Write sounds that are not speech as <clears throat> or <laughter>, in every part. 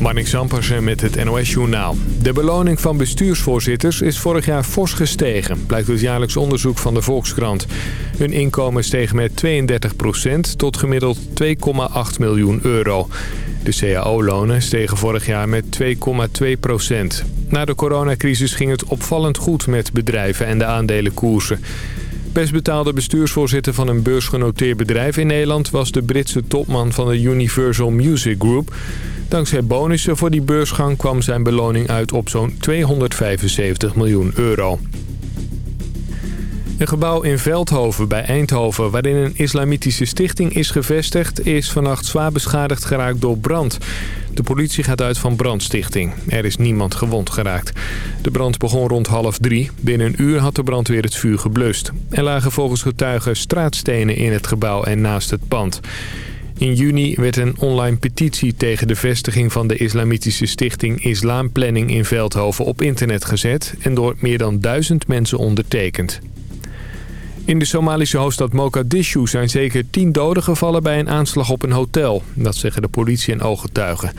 Marnik Zampersen met het NOS-journaal. De beloning van bestuursvoorzitters is vorig jaar fors gestegen... blijkt uit jaarlijks onderzoek van de Volkskrant. Hun inkomen steeg met 32% tot gemiddeld 2,8 miljoen euro. De cao-lonen stegen vorig jaar met 2,2% Na de coronacrisis ging het opvallend goed met bedrijven en de aandelenkoersen. Best betaalde bestuursvoorzitter van een beursgenoteerd bedrijf in Nederland... was de Britse topman van de Universal Music Group. Dankzij bonussen voor die beursgang kwam zijn beloning uit op zo'n 275 miljoen euro. Een gebouw in Veldhoven bij Eindhoven waarin een islamitische stichting is gevestigd... is vannacht zwaar beschadigd geraakt door brand. De politie gaat uit van brandstichting. Er is niemand gewond geraakt. De brand begon rond half drie. Binnen een uur had de brandweer het vuur geblust. Er lagen volgens getuigen straatstenen in het gebouw en naast het pand. In juni werd een online petitie tegen de vestiging van de islamitische stichting Islamplanning in Veldhoven op internet gezet en door meer dan duizend mensen ondertekend. In de Somalische hoofdstad Mogadishu zijn zeker tien doden gevallen bij een aanslag op een hotel. Dat zeggen de politie en ooggetuigen.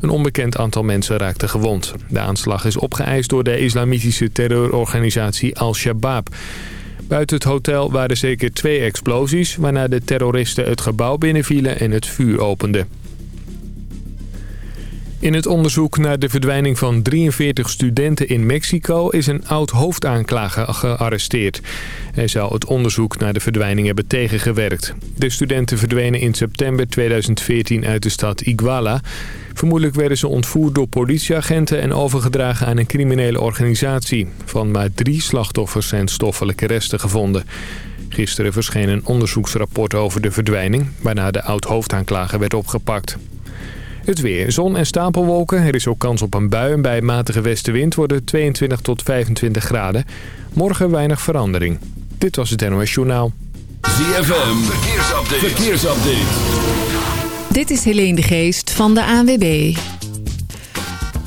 Een onbekend aantal mensen raakte gewond. De aanslag is opgeëist door de islamitische terreurorganisatie Al-Shabaab. Buiten het hotel waren zeker twee explosies... waarna de terroristen het gebouw binnenvielen en het vuur openden. In het onderzoek naar de verdwijning van 43 studenten in Mexico is een oud hoofdaanklager gearresteerd. Hij zou het onderzoek naar de verdwijning hebben tegengewerkt. De studenten verdwenen in september 2014 uit de stad Iguala. Vermoedelijk werden ze ontvoerd door politieagenten en overgedragen aan een criminele organisatie. Van maar drie slachtoffers zijn stoffelijke resten gevonden. Gisteren verscheen een onderzoeksrapport over de verdwijning... waarna de oud-hoofdaanklager werd opgepakt. Het weer. Zon en stapelwolken. Er is ook kans op een bui en bij matige westenwind worden 22 tot 25 graden. Morgen weinig verandering. Dit was het NOS Journaal. ZFM. Verkeersupdate. Verkeersupdate. Dit is Helene de Geest van de ANWB.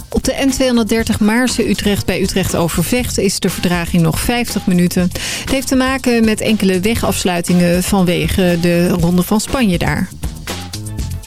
Op de N230 Maarse-Utrecht bij Utrecht Overvecht is de verdraging nog 50 minuten. Het heeft te maken met enkele wegafsluitingen vanwege de Ronde van Spanje daar.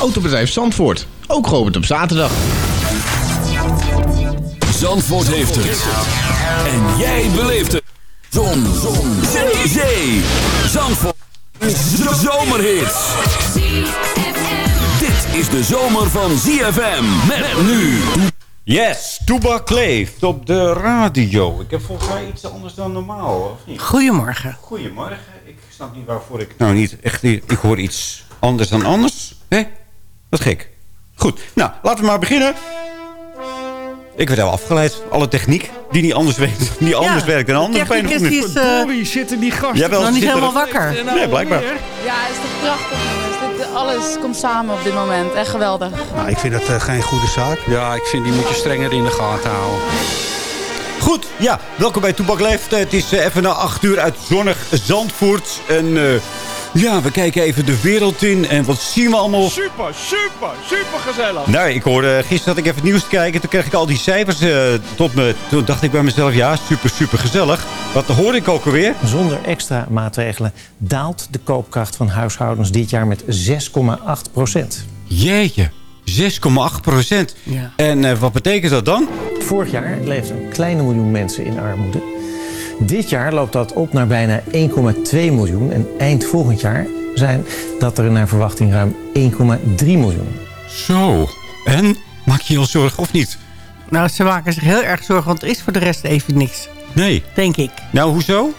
Autobedrijf Zandvoort. Ook geopend op zaterdag. Zandvoort heeft het. En jij beleeft het. Zon. Zon. Zee. Zee. Zandvoort. De zomerhit. Dit is de zomer van ZFM. Met nu. Yes, Toebak leeft op de radio. Ik heb volgens mij iets anders dan normaal, of niet? Goedemorgen. Goedemorgen. Ik snap niet waarvoor ik... Nou, niet echt. Ik hoor iets anders dan anders. Hé? Wat gek. Goed, nou, laten we maar beginnen. Ik werd al afgeleid. Alle techniek die niet anders werkt, niet anders werkt dan anders. De techniek is, uh, zitten die gasten Jawel, nog niet helemaal er... wakker. Nee, blijkbaar. Ja, het is toch prachtig jongens. Dit, alles komt samen op dit moment. Echt geweldig. Nou, ik vind dat uh, geen goede zaak. Ja, ik vind die moet je strenger in de gaten houden. Goed, ja, welkom bij Toebak Leeft. Het is uh, even na acht uur uit zonnig Zandvoort. En ja, we kijken even de wereld in. En wat zien we allemaal? Super, super, super gezellig. Nou, ik hoorde gisteren dat ik even het nieuws te kijken. Toen kreeg ik al die cijfers uh, tot me. Toen dacht ik bij mezelf, ja, super, super gezellig. Wat hoorde ik ook alweer? Zonder extra maatregelen daalt de koopkracht van huishoudens dit jaar met 6,8 procent. Jeetje. 6,8 procent. Ja. En uh, wat betekent dat dan? Vorig jaar leefden een kleine miljoen mensen in armoede. Dit jaar loopt dat op naar bijna 1,2 miljoen. En eind volgend jaar zijn dat er naar verwachting ruim 1,3 miljoen. Zo. En? Maak je je al zorgen of niet? Nou, ze maken zich heel erg zorgen, want er is voor de rest even niks. Nee. Denk ik. Nou, hoezo?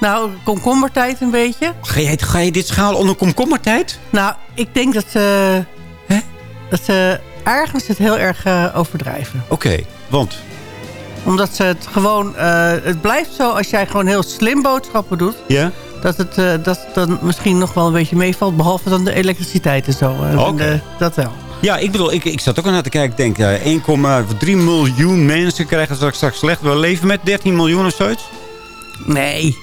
Nou, komkommertijd een beetje. Ga je, ga je dit schalen onder komkommertijd? Nou, ik denk dat ze... Hè? Dat ze ergens het heel erg uh, overdrijven. Oké, want omdat ze het gewoon... Uh, het blijft zo als jij gewoon heel slim boodschappen doet. Ja. Dat het uh, dat dan misschien nog wel een beetje meevalt. Behalve dan de elektriciteit en zo. Uh, okay. dat wel. Ja, ik bedoel, ik, ik zat ook naar te kijken. Ik denk, eh 1,3 miljoen mensen krijgen straks, straks slecht. We leven met 13 miljoen of zoiets. Nee,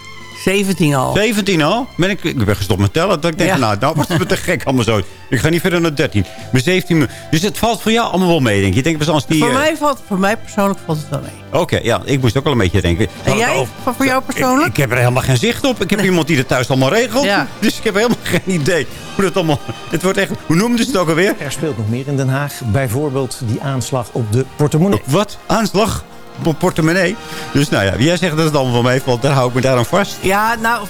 17 al. 17 al? Ben ik, ik ben gestopt met tellen. Dat ik denk, Ja. nou, nou wordt het te gek allemaal zo. Ik ga niet verder naar 13. Maar 17 miljoen. Dus het valt voor jou allemaal wel mee, denk je. Je denkt, als die... voor, eh, mij valt, voor mij persoonlijk valt het wel mee. Oké, ja, ik moest ook wel een beetje denken. En jij? Voor, voor jou persoonlijk? Ik, ik heb er helemaal geen zicht op. Ik heb iemand die het thuis allemaal regelt. Ja. Dus ik heb helemaal geen idee hoe het allemaal... Het wordt echt... Hoe noemden ze het ook alweer? Er speelt nog meer in Den Haag. Bijvoorbeeld die aanslag op de portemonnee. Wat? Aanslag? Portemonnee? Dus nou ja, jij zegt dat het allemaal wel meevalt. Daar hou ik me daarom vast. Ja, nou,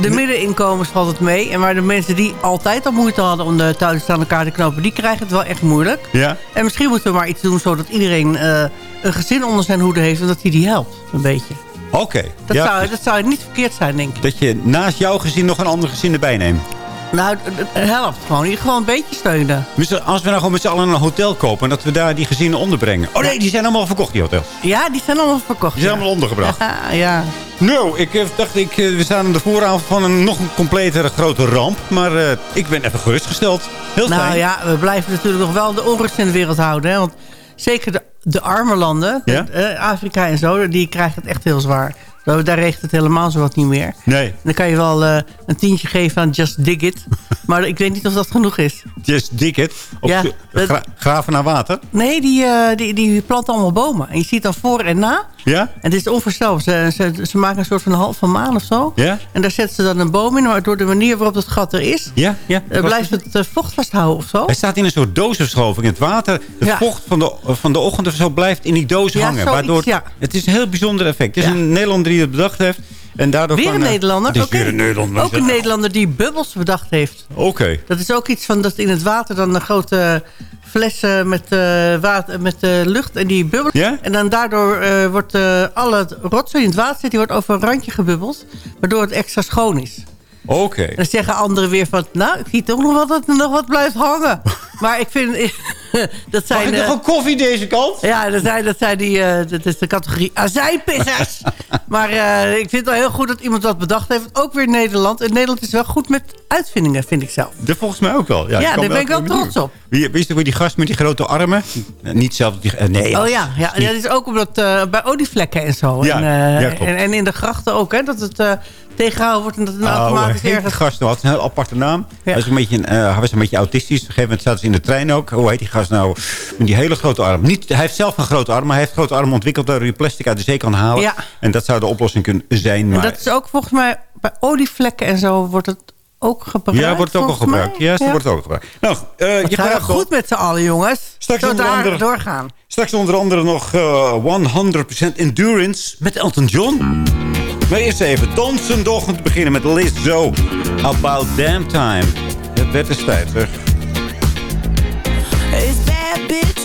de middeninkomens valt het mee. En maar de mensen die altijd al moeite hadden om de touwtjes aan elkaar te knopen... die krijgen het wel echt moeilijk. Ja? En misschien moeten we maar iets doen zodat iedereen eh, een gezin onder zijn hoede heeft... en dat hij die helpt, een beetje. Oké. Dat, ja, zou, dat zou niet verkeerd zijn, denk ik. Dat je naast jouw gezin nog een ander gezin erbij neemt. Nou, het- helpt gewoon. Je gewoon een beetje steunen. Als we nou gewoon met z'n allen een hotel kopen... en dat we daar die gezinnen onderbrengen. Oh nee, die zijn allemaal verkocht, die hotels. Ja, die zijn allemaal verkocht. Die zijn ja. allemaal ondergebracht. Ja, <laughs> ja. Nou, ik eh, dacht, ik, eh, we staan aan de vooravond van een nog een completere grote ramp. Maar eh, ik ben even gerustgesteld. Heel Nou fijn. ja, we blijven natuurlijk nog wel de onrust in de wereld houden. Hè? Want zeker de, de arme landen, Ja? Afrika en zo... die krijgen het echt heel zwaar. Daar regent het helemaal zo wat niet meer. Nee, Dan kan je wel eh, een tientje geven aan Just Dig It. <laughs> maar ik weet niet of dat genoeg is. just dig it. Of Ja, gra- graven naar water. Nee, die, eh, die, die planten allemaal bomen. En je ziet dan voor en na. Ja? En het is onvoorstelbaar. Ze, ze, ze maken een soort van halve maan of zo. Ja? En daar zetten ze dan een boom in. Maar door de manier waarop het gat er is... Ja? ja. eh, blijft het eh, vocht vasthouden of zo. Hij staat in een soort doosverschoving. Het water, het Ja. vocht van de, van de ochtend of zo blijft in die doos Ja, hangen. waardoor, ja. Het is een heel bijzonder effect. Het is een Nederlander die het bedacht heeft. En daardoor Weer een eh, Nederlander? Weer een Nederlander. Ook een Nederlander die bubbels bedacht heeft. Oké. Dat is ook iets van dat in het water dan een grote flessen met, eh, water, met eh, lucht en die bubbelt. Ja? En dan daardoor eh, wordt eh alle rotzooi in het water zit, die wordt over een randje gebubbeld. Waardoor het extra schoon is. Oké. En dan zeggen anderen weer van, nou, ik zie toch nog wel dat er nog wat blijft hangen. <laughs> maar ik vind, <laughs> dat Mag zijn... ik eh, nog een koffie deze kant? ja, dat zijn, dat zijn die, eh, dat is de categorie azijnpissers. <laughs> maar eh, ik vind het wel heel goed dat iemand dat bedacht heeft. Ook weer Nederland. En Nederland is wel goed met uitvindingen, vind ik zelf. Dat volgens mij ook wel. Ja, Ja, daar ben ik wel trots op. Wie, wist je weer die gast met die grote armen? Eh, Niet zelf. Die, eh, nee. Oh ja, ja, dat is ook omdat eh, bij olievlekken en zo. Ja, en, eh, en, en in de grachten ook, hè, dat het eh, tegengehouden wordt en dat het Oh, automatisch heet die ergens... gast nou? had een heel aparte naam. Hij, was een beetje, een, eh, hij was een beetje autistisch. Op een gegeven moment zaten ze in de trein ook. Hoe heet die gast nou? Met die hele grote arm. Niet, hij heeft zelf een grote arm, maar hij heeft grote arm ontwikkeld... waardoor je plastic uit de zee kan halen. Ja. En dat zou de oplossing kunnen zijn. En Maar dat is ook volgens mij bij olievlekken en zo wordt het ook gebruikt. ja, wordt het ook al mij. gebruikt. Ja, wordt het ook gebruikt. Nou, eh, je gaat goed met z'n allen, jongens. Straks onder andere- doorgaan. Straks onder andere nog eh 100% Endurance met Elton John. Maar eerst even dansen om te beginnen met Lizzo. About Damn Time. Het werd tijd, zeg.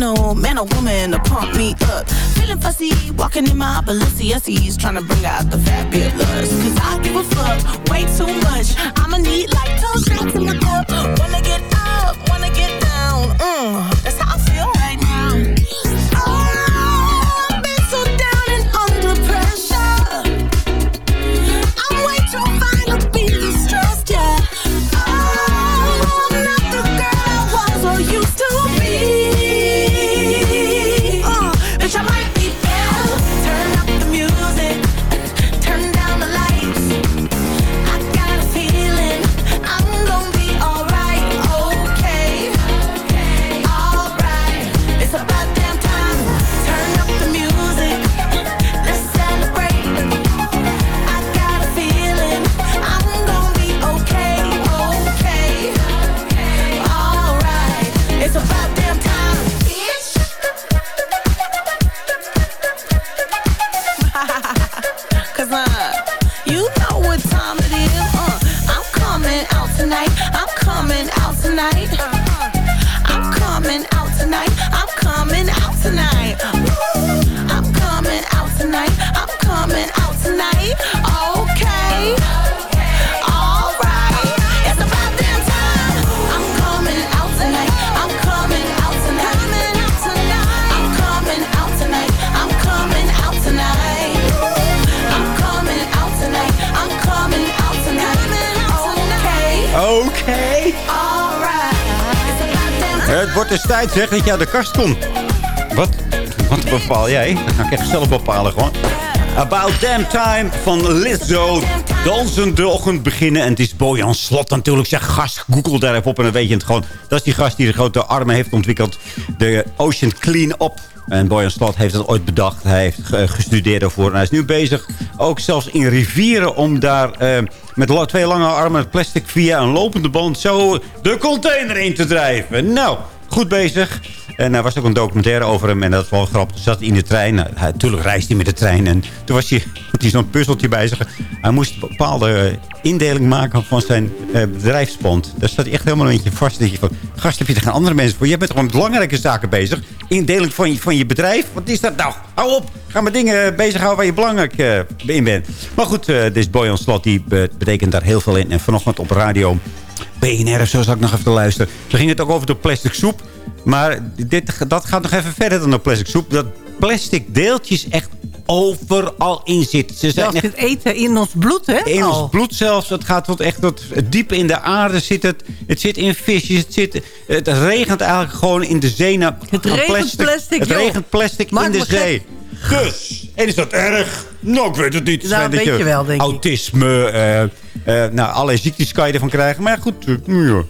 Sentimental man oh, or oh, woman to pump me up. Feeling fussy, walking in my Balenciennes, trying to bring out the fabulous. Cause I give a fuck way too much. I'ma need like two shots in my cup. Wanna get up, Het dus tijd zeg dat je de kast komt. Wat? Wat bepaal jij? Dat ga ik echt zelf bepalen gewoon. About Damn Time van Lizzo. Dansende ochtend beginnen. En het is Bojan Slot natuurlijk. Zeg gast, google daar even op en dan weet je het gewoon. Dat is die gast die de grote armen heeft ontwikkeld. De Ocean Clean Up. En Bojan Slot heeft dat ooit bedacht. Hij heeft ge- gestudeerd daarvoor. En hij is nu bezig, ook zelfs in rivieren... om daar eh, met twee lange armen met plastic via een lopende band... zo de container in te drijven. Nou, goed bezig. En er was ook een documentaire over hem. En dat was wel grappig. Zat in de trein. Nou, natuurlijk reisde hij met de trein. En toen was hij, <laughs> hij zo'n puzzeltje bij zich. Hij moest een bepaalde eh, indeling maken van zijn eh, bedrijfspand. Daar staat hij echt helemaal een beetje vast. Dat je van, gast, heb je er geen andere mensen voor? Jij bent gewoon met belangrijke zaken bezig. Indeling van je, van je bedrijf. Wat is dat nou? Hou op. Ga met dingen bezighouden waar je belangrijk eh, in bent. Maar goed, eh dit is Boyan Slot. Die be- betekent daar heel veel in. En vanochtend op radio... BNR of zo zal ik nog even te luisteren. Toen ging het ook over de plastic soep. Maar dit, dat gaat nog even verder dan de plastic soep. Dat plastic deeltjes echt overal in zitten. Ze zijn echt het eten in ons bloed, hè? in ons bloed zelfs. Het gaat tot echt tot diep in de aarde zit het. Het zit in visjes. Het, zit, het regent eigenlijk gewoon in de zee. naar- Het regent plastic, Het joh. regent plastic Maak in de gek. zee. Dus, en is dat erg? Nou, ik weet het niet. Nou, dat weet je wel, denk ik. Autisme, eh, eh, nou, allerlei ziektes kan je ervan krijgen. Maar ja, goed, eh, ja.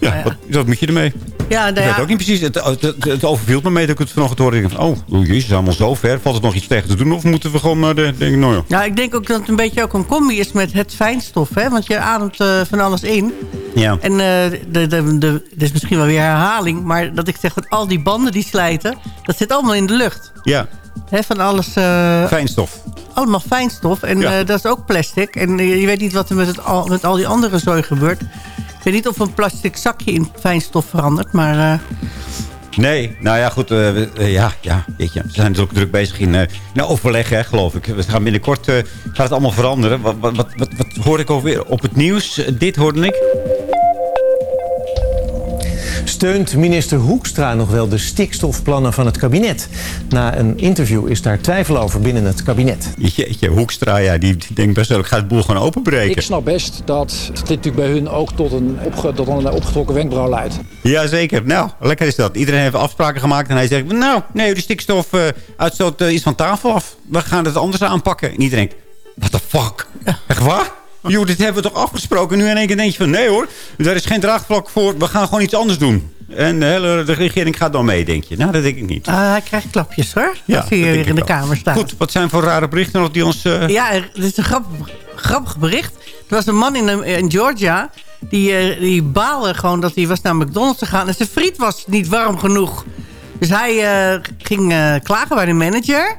Ja, Wat, wat moet je ermee? Ja, Ik nou weet ja, ook niet precies. Het, het, het, het overviel me mee dat ik het vanochtend hoorde. Ik van, oh, oh jezus, allemaal zo ver. Valt er nog iets tegen te doen? Of moeten we gewoon naar de... Denk, ik, nou ja. Nou, ik denk ook dat het een beetje ook een combi is met het fijnstof. Hè? Want je ademt eh, van alles in. Ja. En eh de, de, de, dit is misschien wel weer herhaling. Maar dat ik zeg dat al die banden die slijten... dat zit allemaal in de lucht. Ja, Hè, van alles... eh, fijnstof. allemaal fijnstof. En Ja. eh, dat is ook plastic. En eh, je weet niet wat er met, het al, met al die andere zooi gebeurt. Ik weet niet of een plastic zakje in fijnstof verandert. Maar Nee, nou ja, goed. we- ja, ja, weet je, we zijn dus ook druk bezig in, in overleg, hè, geloof ik. We gaan binnenkort gaat het allemaal veranderen. Wat, wat, wat, wat, hoorde ik weer op het nieuws? Dit hoorde ik. Steunt minister Hoekstra nog wel de stikstofplannen van het kabinet? Na een interview is daar twijfel over binnen het kabinet. Jeetje, Hoekstra, ja, die, die denkt best wel, ik ga het boel gewoon openbreken. Ik snap best dat dit natuurlijk bij hun ook tot een, opge, tot een opgetrokken wenkbrauw leidt. Jazeker. Nou, lekker is dat. Iedereen heeft afspraken gemaakt en hij zegt... nou, nee, de stikstofuitstoot is van tafel af. We gaan het anders aanpakken. En iedereen denkt, what the fuck? Echt waar? Joh, dit hebben we toch afgesproken? Nu in één keer denk je van, nee hoor, daar is geen draagvlak voor. We gaan gewoon iets anders doen. En de hele de regering gaat dan mee, denk je. Nou, dat denk ik niet. ah, hij krijgt klapjes hoor. Ja, als hij weer ik in de kamer staat. Goed, wat zijn voor rare berichten nog die ons... eh, Ja, dit is een grappig, grappig bericht. Er was een man in, eh, in Georgia... Die, eh, die baalde gewoon dat hij was naar McDonald's gegaan... en zijn friet was niet warm genoeg. Dus hij ging klagen bij de manager...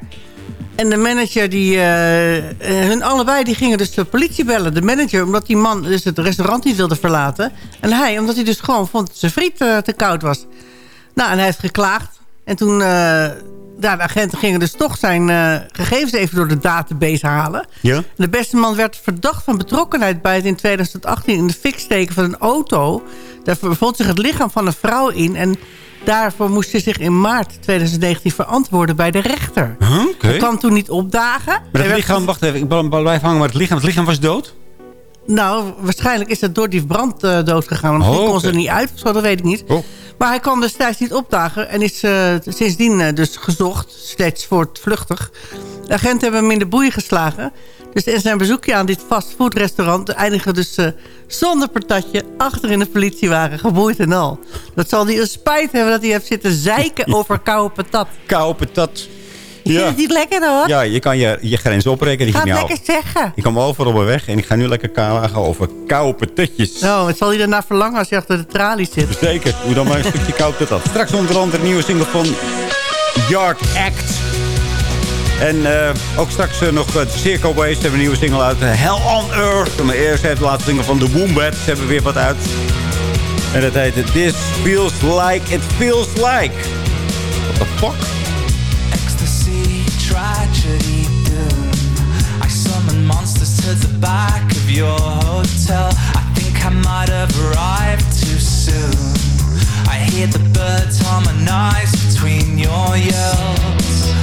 En de manager, die, eh, eh, hun allebei, die gingen dus de politie bellen. De manager, omdat die man dus het restaurant niet wilde verlaten. En hij, omdat hij dus gewoon vond dat zijn friet eh, te koud was. Nou, en hij heeft geklaagd. En toen, ja, de agenten gingen dus toch zijn gegevens even door de database halen. Ja? De beste man werd verdacht van betrokkenheid bij het in 2018 in de fik steken van een auto. Daar bevond zich het lichaam van een vrouw in. En daarvoor moest hij zich in maart 2019 verantwoorden bij de rechter. Huh? Kwam toen niet opdagen. Maar het werd lichaam, wacht even, ik bl- blijf hangen, maar het lichaam, het lichaam was dood? Nou, waarschijnlijk is het door die brand eh, doodgegaan. Misschien Oh, kon ze er niet uit of zo, dat weet ik niet. Oh. Maar hij kwam destijds niet opdagen en is eh, sindsdien eh, dus gezocht. Steeds voortvluchtig. De agenten hebben hem in de boeien geslagen. Dus in zijn bezoekje aan dit fastfoodrestaurant... eindigde dus eh, zonder patatje achter in de politiewagen, geboeid en al. Dat zal hij een spijt hebben dat hij heeft zitten zeiken <laughs> over koude patat. Koude patat. Ik vind het niet lekker hoor. Ja, je kan je, je grens oprekenen. Ga Die het lekker zeggen. ik kwam overal op mijn weg en ik ga nu lekker klagen over koude patatjes. Nou, wat zal hij daarna verlangen als hij achter de tralies zit? Zeker, doe dan maar een stukje koude patat. Straks onder andere een nieuwe single van Yard Act. En eh, ook straks uh, nog uh, Circo Waste hebben een nieuwe single uit. Hell on Earth. Maar eerst heeft de laatste single van The Wombats. Hebben weer wat uit. En dat heet This Feels Like It Feels Like. What the fuck? Ecstasy, tragedy, doom. I summon monsters to the back of your hotel. I think I might have arrived too soon. I hear the birds harmonize between your yells.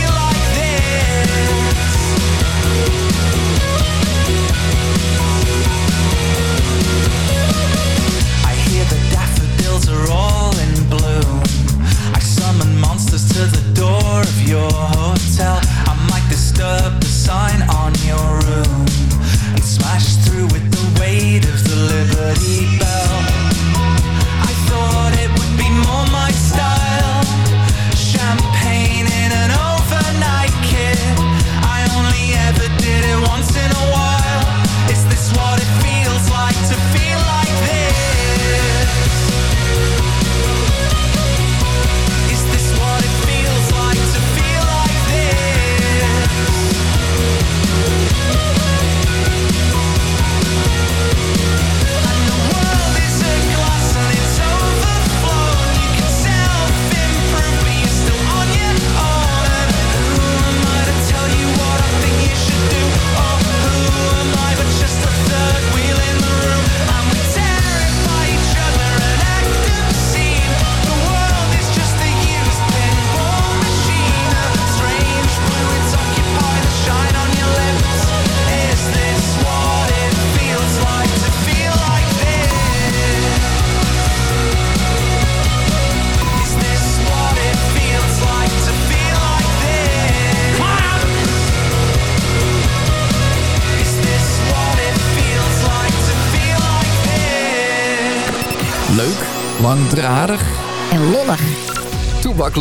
Is this what it feels like to feel like this?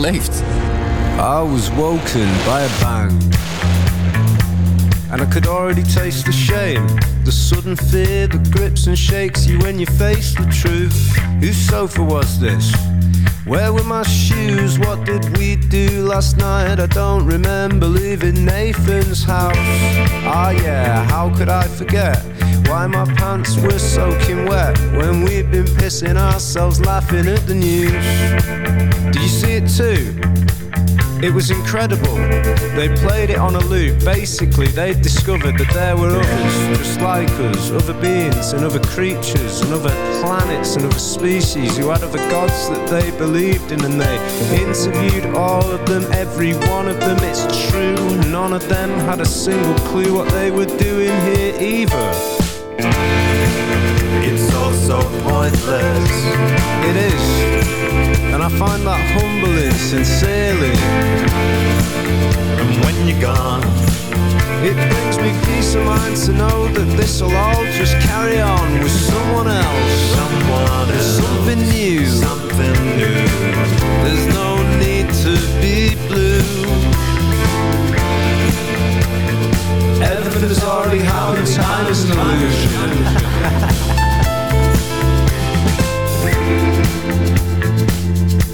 Leeft. I was woken by a bang. And I could already taste the shame. The sudden fear that grips and shakes you when you face the truth. Whose sofa was this? Where were my shoes? What did we do last night? I don't remember leaving Nathan's house. Ah, yeah, how could I forget? My pants were soaking wet when we'd been pissing ourselves laughing at the news. Did you see it too? It was incredible. They played it on a loop. Basically, they discovered that there were others, just like us, other beings and other creatures and other planets and other species who had other gods that they believed in. And they interviewed all of them, every one of them. It's true, none of them had a single clue what they were doing here either. It's all so pointless. It is. And I find that humbling sincerely. And when you're gone, it brings me peace of mind to know that this'll all just carry on with someone else. Someone else. Something new. Something new. There's no need to be blue. Everything is already happened, time is an illusion.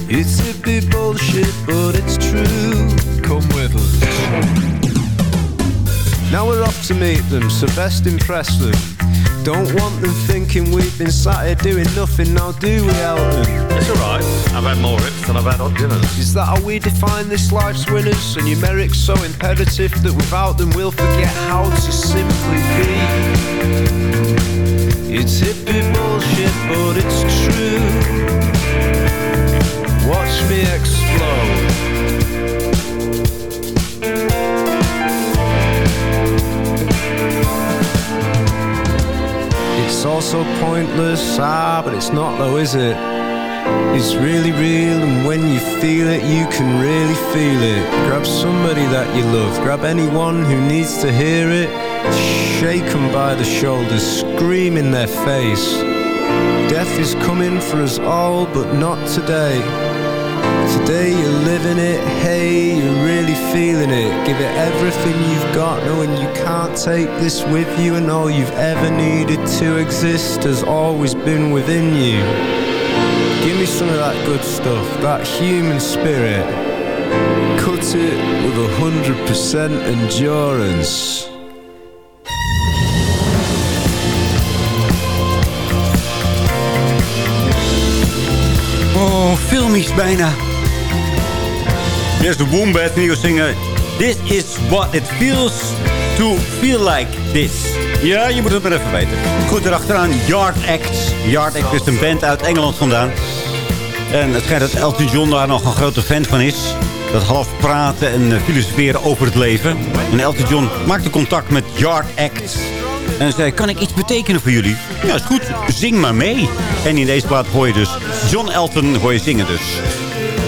It's a bit bullshit, but it's true. Come with us. Now we're off to meet them, so best impress them. Don't want them thinking we've been sat here doing nothing, now do we, Elton? It's alright. I've had more rips than I've had hot dinners. Is that how we define this life's winners? Are numerics so imperative that without them we'll forget how to simply be? It's hippie bullshit, but it's true. Watch me explode. All so pointless, ah, but it's not though, is it? It's really real, and when you feel it, you can really feel it. Grab somebody that you love, grab anyone who needs to hear it. Shake them by the shoulders, scream in their face. Death is coming for us all, but not today. Today you're living it, hey, you're really feeling it. Give it everything you've got, knowing you can't take this with you, and all you've ever needed to exist has always been within you. Give me some of that good stuff, that human spirit. Cut it with hundred percent endurance. Oh, filmisch bijna. Is de Wombat nieuwe zingen. This is what it feels to feel like this. Ja, je moet het maar even weten. Goed, erachteraan Yard Act. Yard Act is een band uit Engeland vandaan. En het schijnt dat Elton John daar nog een grote fan van is. Dat half praten en eh, filosoferen over het leven. En Elton John maakte contact met Yard Act. En zei, kan ik iets betekenen voor jullie? Ja, is goed. Zing maar mee. En in deze plaat hoor je dus John Elton hoor je zingen dus.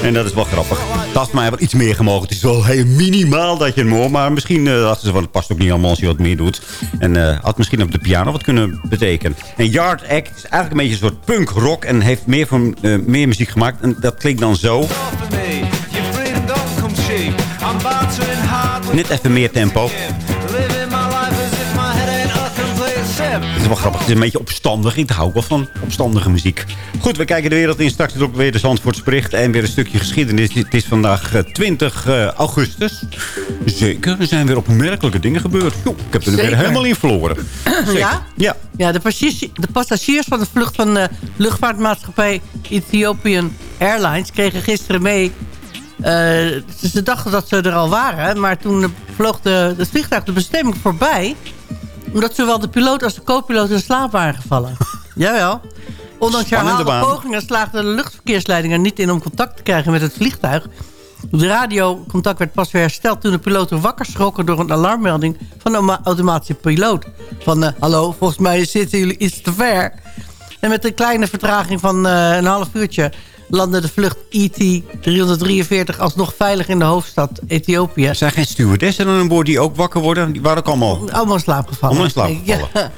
En dat is wel grappig. Het had mij wel iets meer gemogen. Het is wel heel minimaal dat je hem hoort. Maar misschien uh, dachten ze van, het past ook niet allemaal als je wat meer doet. En eh, had misschien op de piano wat kunnen betekenen. En Yard Act is eigenlijk een beetje een soort punk rock. En heeft meer, van, eh, meer muziek gemaakt. En dat klinkt dan zo. Net even meer tempo. Het is wel grappig. Het is een beetje opstandig. Ik hou wel van opstandige muziek. Goed, we kijken de wereld in. Straks is ook weer de Zandvoortsbericht. En weer een stukje geschiedenis. Het is vandaag eh, 20 eh, augustus. Zeker. Er zijn weer opmerkelijke dingen gebeurd. Jo, ik heb er weer helemaal in verloren. <clears throat> Ja? Ja. Ja, de passagiers, de passagiers van de vlucht van de luchtvaartmaatschappij Ethiopian Airlines kregen gisteren mee... eh, ze ze dachten dat ze er al waren, maar toen vloog de, het vliegtuig de bestemming voorbij... omdat zowel de piloot als de co-piloot in slaap waren gevallen. <laughs> Jawel. Ondanks herhaalde pogingen slaagde de luchtverkeersleiding er niet in om contact te krijgen met het vliegtuig. De radiocontact werd pas weer hersteld toen de piloten wakker schrokken door een alarmmelding van de oma- automatische piloot. Van, eh, hallo, volgens mij zitten jullie iets te ver. En met een kleine vertraging van eh, een half uurtje landde de vlucht E ET-343 alsnog veilig in de hoofdstad Ethiopië. Er zijn geen stewardessen aan boord die ook wakker worden. Die waren ook allemaal... Allemaal in slaap gevallen. Allemaal in slaap gevallen.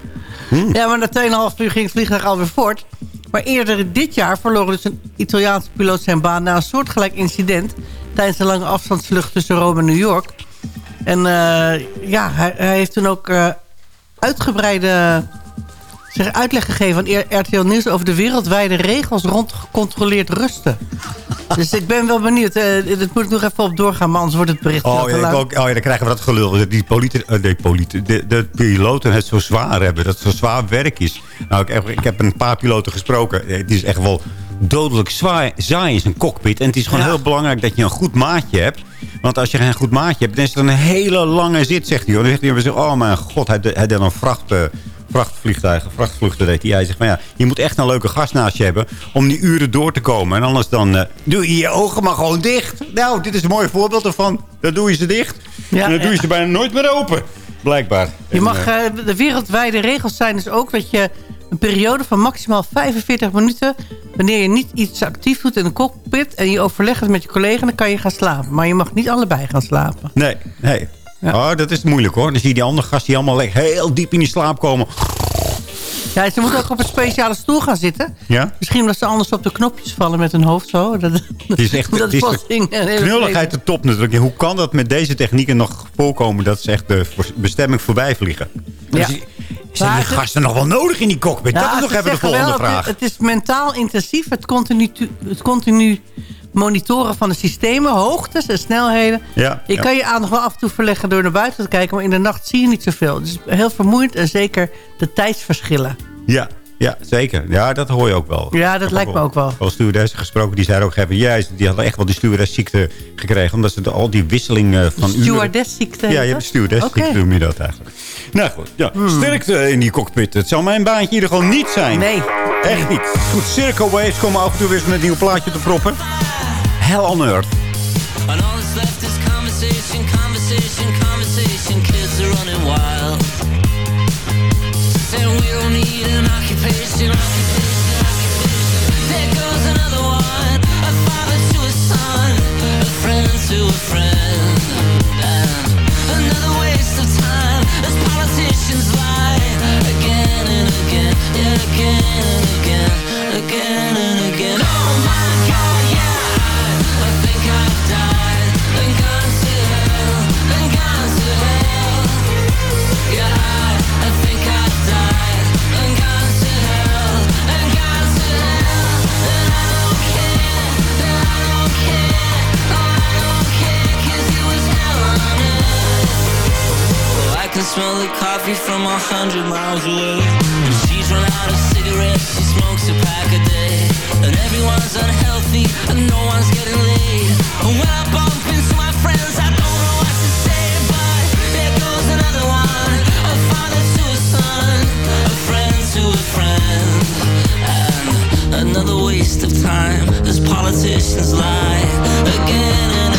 Ja. <laughs> ja, maar na 2,5 uur ging het vliegtuig alweer voort. Maar eerder dit jaar verloor dus een Italiaanse piloot zijn baan... na een soortgelijk incident tijdens een lange afstandsvlucht tussen Rome en New York. En eh, ja, hij, hij heeft toen ook eh, uitgebreide zeg, uitleg gegeven aan RTL Nieuws... over de wereldwijde regels rond gecontroleerd rusten. dus ik ben wel benieuwd. eh dat moet ik nog even op doorgaan, maar anders wordt het bericht Oh ja, ik ook, oh ja, dan krijgen we dat gelul. Dat Die politie, eh, nee, politie, de, de piloten het zo zwaar hebben. Dat het zo zwaar werk is. Nou, ik, heb- ik heb een paar piloten gesproken. Eh, Het is echt wel dodelijk zwaar, saai in zijn cockpit. En het is gewoon heel belangrijk dat je een goed maatje hebt. Want als je geen goed maatje hebt, dan is het een hele lange zit, zegt hij. Dan zegt hij, oh mijn god, hij, hij deed een vracht... eh, Vrachtvliegtuigen, vrachtvluchten deed hij. Hij zegt, maar ja, je moet echt een leuke gast naast je hebben... om die uren door te komen. En anders dan eh, doe je je ogen maar gewoon dicht. Nou, dit is een mooi voorbeeld ervan. Dan doe je ze dicht. Ja, en dan doe je ze bijna nooit meer open. Blijkbaar. Je mag, eh, eh, de wereldwijde regels zijn dus ook dat je een periode van maximaal 45 minuten... wanneer je niet iets actief doet in de cockpit... en je overlegt het met je collega, dan kan je gaan slapen. Maar je mag niet allebei gaan slapen. Nee, nee. Oh, dat is moeilijk hoor. Dan zie je die andere gast die allemaal le- heel diep in die slaap komen. Ja, ze moeten ook op een speciale stoel gaan zitten. Ja? Misschien dat ze anders op de knopjes vallen met hun hoofd zo. Dat, Het is echt <laughs> dat is knulligheid de top natuurlijk. Hoe kan dat met deze technieken nog voorkomen... dat ze echt de bestemming voorbij vliegen? Ja. Dus, zijn die gasten nog wel nodig in die cockpit? Ja, dat is nog even de volgende wel, vraag. Het, het is mentaal intensief. Het continu, het continu monitoren van de systemen, hoogtes en snelheden. Ja, je ja. kan je aandacht wel af en toe verleggen door naar buiten te kijken... maar in de nacht zie je niet zoveel. Het is heel vermoeiend en zeker de tijdsverschillen. Ja, ja, zeker. Ja, dat hoor je ook wel. Ja, dat lijkt me ook wel. Wel stewardessen gesproken, die zeiden ook even... Ja, die hadden echt wel die stewardessziekte gekregen. Omdat ze de- al die wisseling van uren... Stewardessziekte Ja, je hebt stewardessziekte, Oké. noem je dat eigenlijk. Nou goed, ja. Hmm. sterkte in die cockpit. Het zou mijn baantje in ieder geval niet zijn. Nee. Echt niet. Goed, Circle Waves komen af en toe weer eens met een nieuw plaatje te proppen. Hell on Earth. The coffee from a hundred miles away. And she's run out of cigarettes, she smokes a pack a day. And everyone's unhealthy, and no one's getting laid. And when I bump into my friends, I don't know what to say, but there goes another one. A father to a son, a friend to a friend. And another waste of time as politicians lie again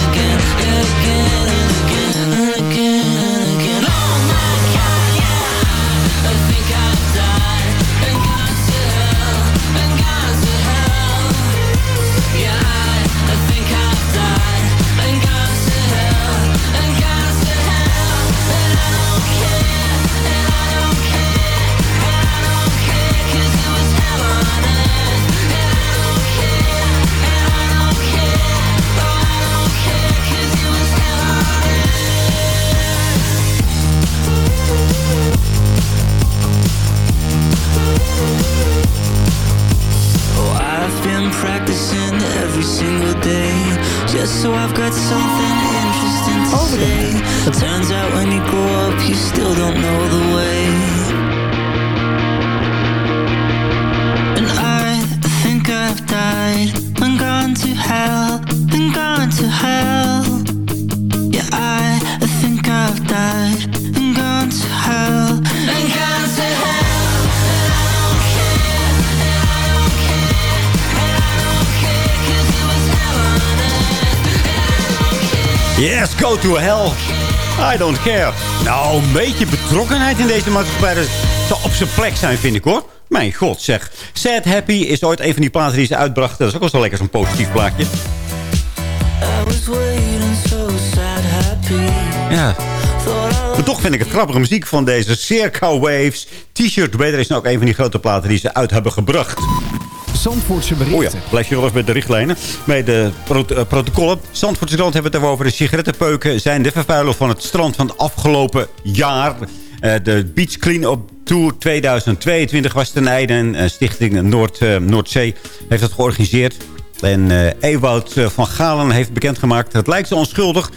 care. Nou, een beetje betrokkenheid in deze maatschappij. Dat zou op zijn plek zijn, vind ik hoor. Mijn god, zeg. Sad Happy is ooit een van die platen die ze uitbrachten. Dat is ook wel zo lekker, zo'n positief plaatje. Ja. Maar toch vind ik het grappige muziek van deze Circa Waves. T-shirt Weather is nou ook een van die grote platen die ze uit hebben gebracht. Zandvoortse berichten. Oh ja, blijf je wel even bij de richtlijnen. Bij de eh, protocollen. Zandvoortse krant hebben het over. De sigarettenpeuken zijn de vervuiler van het strand van het afgelopen jaar. Eh, de Beach Clean-up Tour 2022 was ten einde. En eh, Stichting Noord, Noordzee heeft dat georganiseerd. En eh, van Galen heeft bekendgemaakt. Het lijkt zo onschuldig.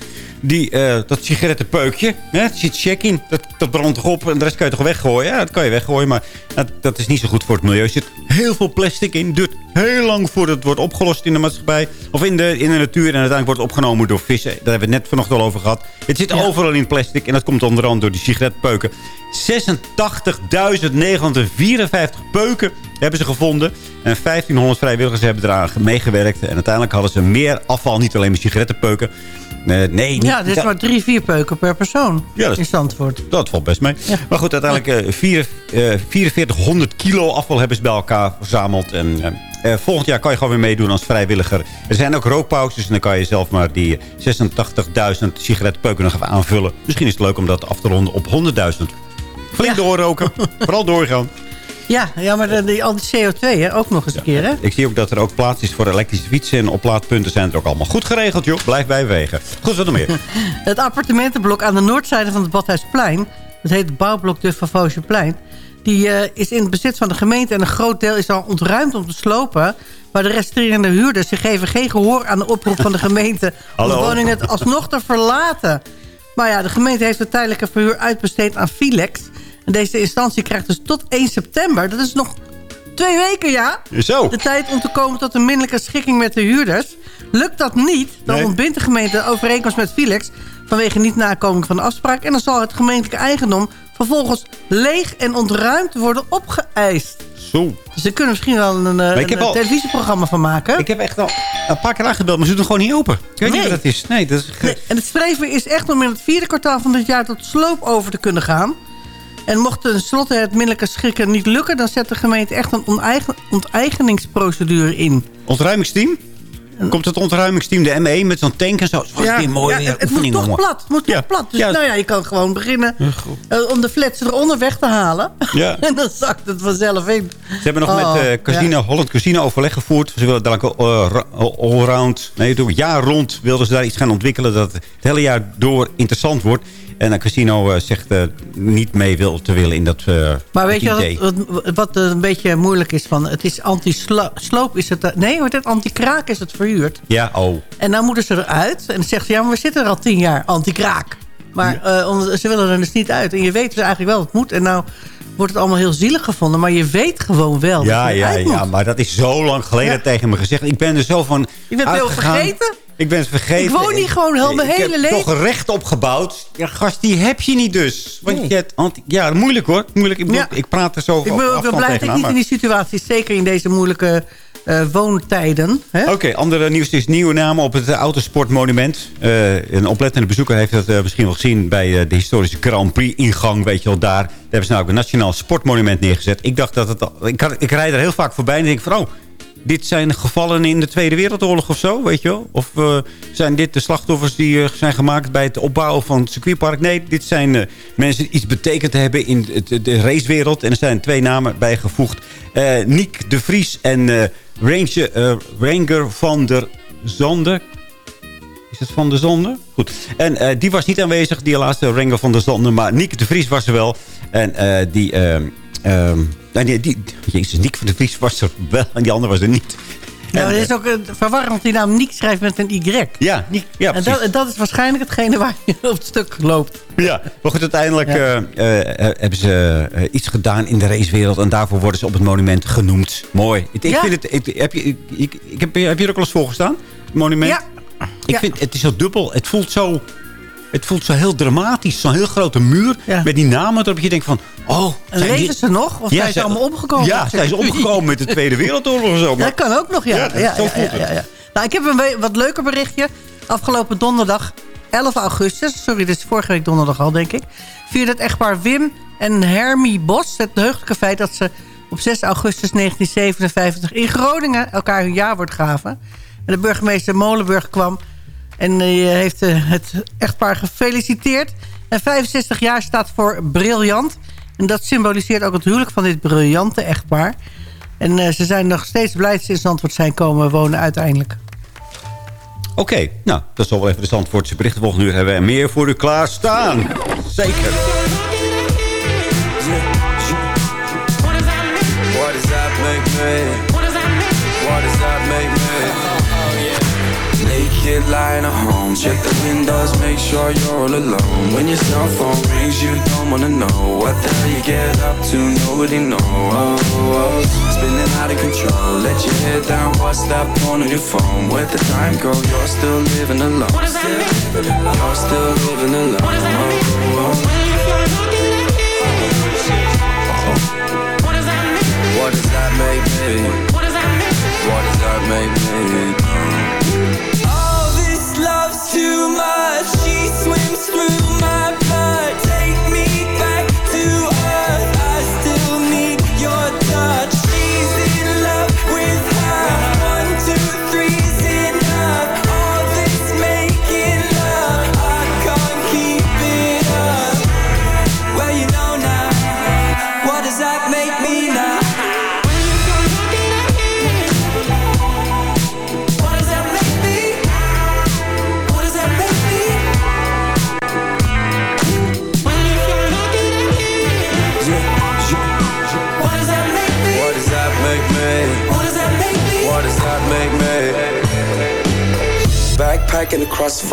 Die, eh, dat sigarettenpeukje. Hè, het zit check in. Dat, dat brandt toch op. En de rest kan je toch weggooien? Ja, dat kan je weggooien. Maar dat, dat is niet zo goed voor het milieu. Er zit heel veel plastic in. duurt heel lang voordat het wordt opgelost in de maatschappij. Of in de, in de natuur. En uiteindelijk wordt het opgenomen door vissen. Daar hebben we het net vanochtend al over gehad. Het zit overal in plastic. En dat komt onder andere door die sigaretpeuken. 86.954 peuken hebben ze gevonden. En 1500 vrijwilligers hebben eraan meegewerkt. En uiteindelijk hadden ze meer afval. Niet alleen met sigarettenpeuken. Nee, niet, Ja, dit is maar drie, vier peuken per persoon Ja, dat- in Zandvoort. dat valt best mee. Maar goed, uiteindelijk eh, vier, eh, 4400 kilo afval hebben ze bij elkaar verzameld. En eh, volgend jaar kan je gewoon weer meedoen als vrijwilliger. Er zijn ook rookpauzes en dan kan je zelf maar die 86.000 sigarettenpeuken nog even aanvullen. Misschien is het leuk om dat af te ronden op 100.000. Flink doorroken. <laughs> Vooral doorgaan. Ja, ja maar de, die, al die CO2 hè, ook nog eens een keer, hè? Ik zie ook dat er ook plaats is voor elektrische fietsen. En oplaadpunten zijn er ook allemaal goed geregeld, joh. Blijf bijwegen. Goed, wat nog meer? <laughs> Het appartementenblok aan de noordzijde van het Badhuisplein... dat heet het bouwblok de Favosjeplein... die eh, is in het bezit van de gemeente... en een groot deel is al ontruimd om te slopen... maar de resterende huurders ze geven geen gehoor aan de oproep van de gemeente... <laughs> om de woning het alsnog te verlaten. Maar ja, de gemeente heeft het tijdelijke verhuur uitbesteed aan Filex... deze instantie krijgt dus tot 1 september... dat is nog twee weken, ja... Zo. de tijd om te komen tot een minderlijke schikking met de huurders. Lukt dat niet, dan Nee. ontbindt de gemeente de overeenkomst met Filex... vanwege niet nakoming van de afspraak... en dan zal het gemeentelijke eigendom vervolgens leeg en ontruimd worden opgeëist. Zo. Dus daar kunnen we misschien wel een, eh, een al- televisieprogramma van maken. Ik heb echt al een paar keer aangebeld, maar ze doen gewoon niet open. Ik weet niet Nee. wat dat is. Nee, dat is... En het streven is echt om in het vierde kwartaal van dit jaar... tot sloop over te kunnen gaan. En mocht tenslotte het minderlijke schikken niet lukken... dan zet de gemeente echt een onteigeningsprocedure in. Ontruimingsteam? Komt het ontruimingsteam, de ME, met zo'n tank en zo? Wat Ja, weer mooi ja, weer het moet toch plat. Het moet toch plat. Dus Ja. nou ja, je kan gewoon beginnen eh, om de flats eronder weg te halen. Ja. <laughs> en dan zakt het vanzelf in. Ze hebben nog Oh, met eh casino, Holland Casino overleg gevoerd. Ze willen dadelijk uh, allround, nee, het jaar rond wilden ze daar iets gaan ontwikkelen... dat het hele jaar door interessant wordt. En een casino eh, zegt eh, niet mee wil te willen in dat eh, Maar weet je wat, wat, wat een beetje moeilijk is? Van, het is anti-sloop. Is het, nee, wordt het anti-kraak is het verhuurd. Ja, oh. En dan moeten ze eruit. En dan zegt ze, ja, maar we zitten er al tien jaar anti-kraak. Maar ze willen er dus niet uit. En je weet dus eigenlijk wel, het moet. En nou wordt het allemaal heel zielig gevonden. Maar je weet gewoon wel Ja, dat je ja, ja, maar dat is zo lang geleden Ja. tegen me gezegd. Ik ben er zo van Je bent heel vergeten? Ik ben het vergeten. Ik woon hier gewoon heel mijn ik hele heb leven. toch recht opgebouwd. Ja, gast, die heb je niet dus. Want Nee. je hebt ja, moeilijk hoor. Moeilijk. Ik, bedoel, Ja. ik praat er zo Ik ben, ik ben blij dat ik niet in die situatie. Zeker in deze moeilijke eh, woontijden. Hè? Oké, andere nieuws is nieuwe namen op het Autosportmonument. Eh, een oplettende bezoeker heeft dat eh, misschien wel gezien... bij eh, de historische Grand Prix-ingang, weet je wel, daar. Daar hebben ze nou ook een nationaal sportmonument neergezet. Ik dacht dat het... al- Ik, kan, ik rijd er heel vaak voorbij en denk van... Oh, dit zijn gevallen in de Tweede Wereldoorlog of zo, weet je wel? Of eh, zijn dit de slachtoffers die eh, zijn gemaakt bij het opbouwen van het circuitpark? Nee, dit zijn eh, mensen die iets betekend hebben in de racewereld. En er zijn twee namen bijgevoegd. Niek de Vries en Ranger, van der Zonde. Is het van der Zonde? Goed. En die was niet aanwezig, die laatste Ranger van der Zonde. Maar Niek de Vries was er wel. En die... ehm, nee, die, jezus, Niek van de Vries was er wel en die andere was er niet. Nou, En, het is ook eh, verwarrend dat die naam Niek schrijft met een Y. Ja, ja en dat, dat is waarschijnlijk hetgene waar je op het stuk loopt. Ja, maar goed, uiteindelijk eh, eh, hebben ze eh, iets gedaan in de racewereld. En daarvoor worden ze op het monument genoemd. Mooi. Ik, ik Ja. vind het, ik, heb, je, ik, ik, ik heb, heb je er ook al eens voor gestaan? Het monument? Ja. Ik vind, het is zo dubbel. Het voelt zo, het voelt zo heel dramatisch. Zo'n heel grote muur met die namen erop. Je denkt van, oh... Leven die- ze nog? Of zijn ze allemaal omgekomen? Ja, zijn ze omgekomen met de Tweede Wereldoorlog of zo. Maar- Dat kan ook nog, ja. Ja, zo voelt het. Nou, ik heb een wat leuker berichtje. Afgelopen donderdag, 11 augustus... sorry, dit is vorige week donderdag al, denk ik... vierde het echtpaar Wim en Hermie Bos... het heugelijke feit dat ze op 6 augustus 1957... in Groningen elkaar hun jaarwoord gaven. En de burgemeester Molenburg kwam... en die heeft eh, het echtpaar gefeliciteerd. En 65 jaar staat voor briljant... En dat symboliseert ook het huwelijk van dit briljante echtpaar. En eh, ze zijn nog steeds blij dat ze in Zandvoort zijn komen wonen uiteindelijk. Oké, nou, dat is wel even de Zandvoortse berichten. Volgende uur hebben we meer voor u klaarstaan. Zeker. What does Naked lying at home, check the windows, make sure you're all alone. When your cell phone rings, you don't wanna know what the hell you get up to. Nobody knows. Oh, oh. Spinning out of control, let your head down. What's that phone on your phone? Where'd the time go? You're still living alone. What does that mean? You're still living alone. What does that What does that make me? What does that make me? What does that make me? Through my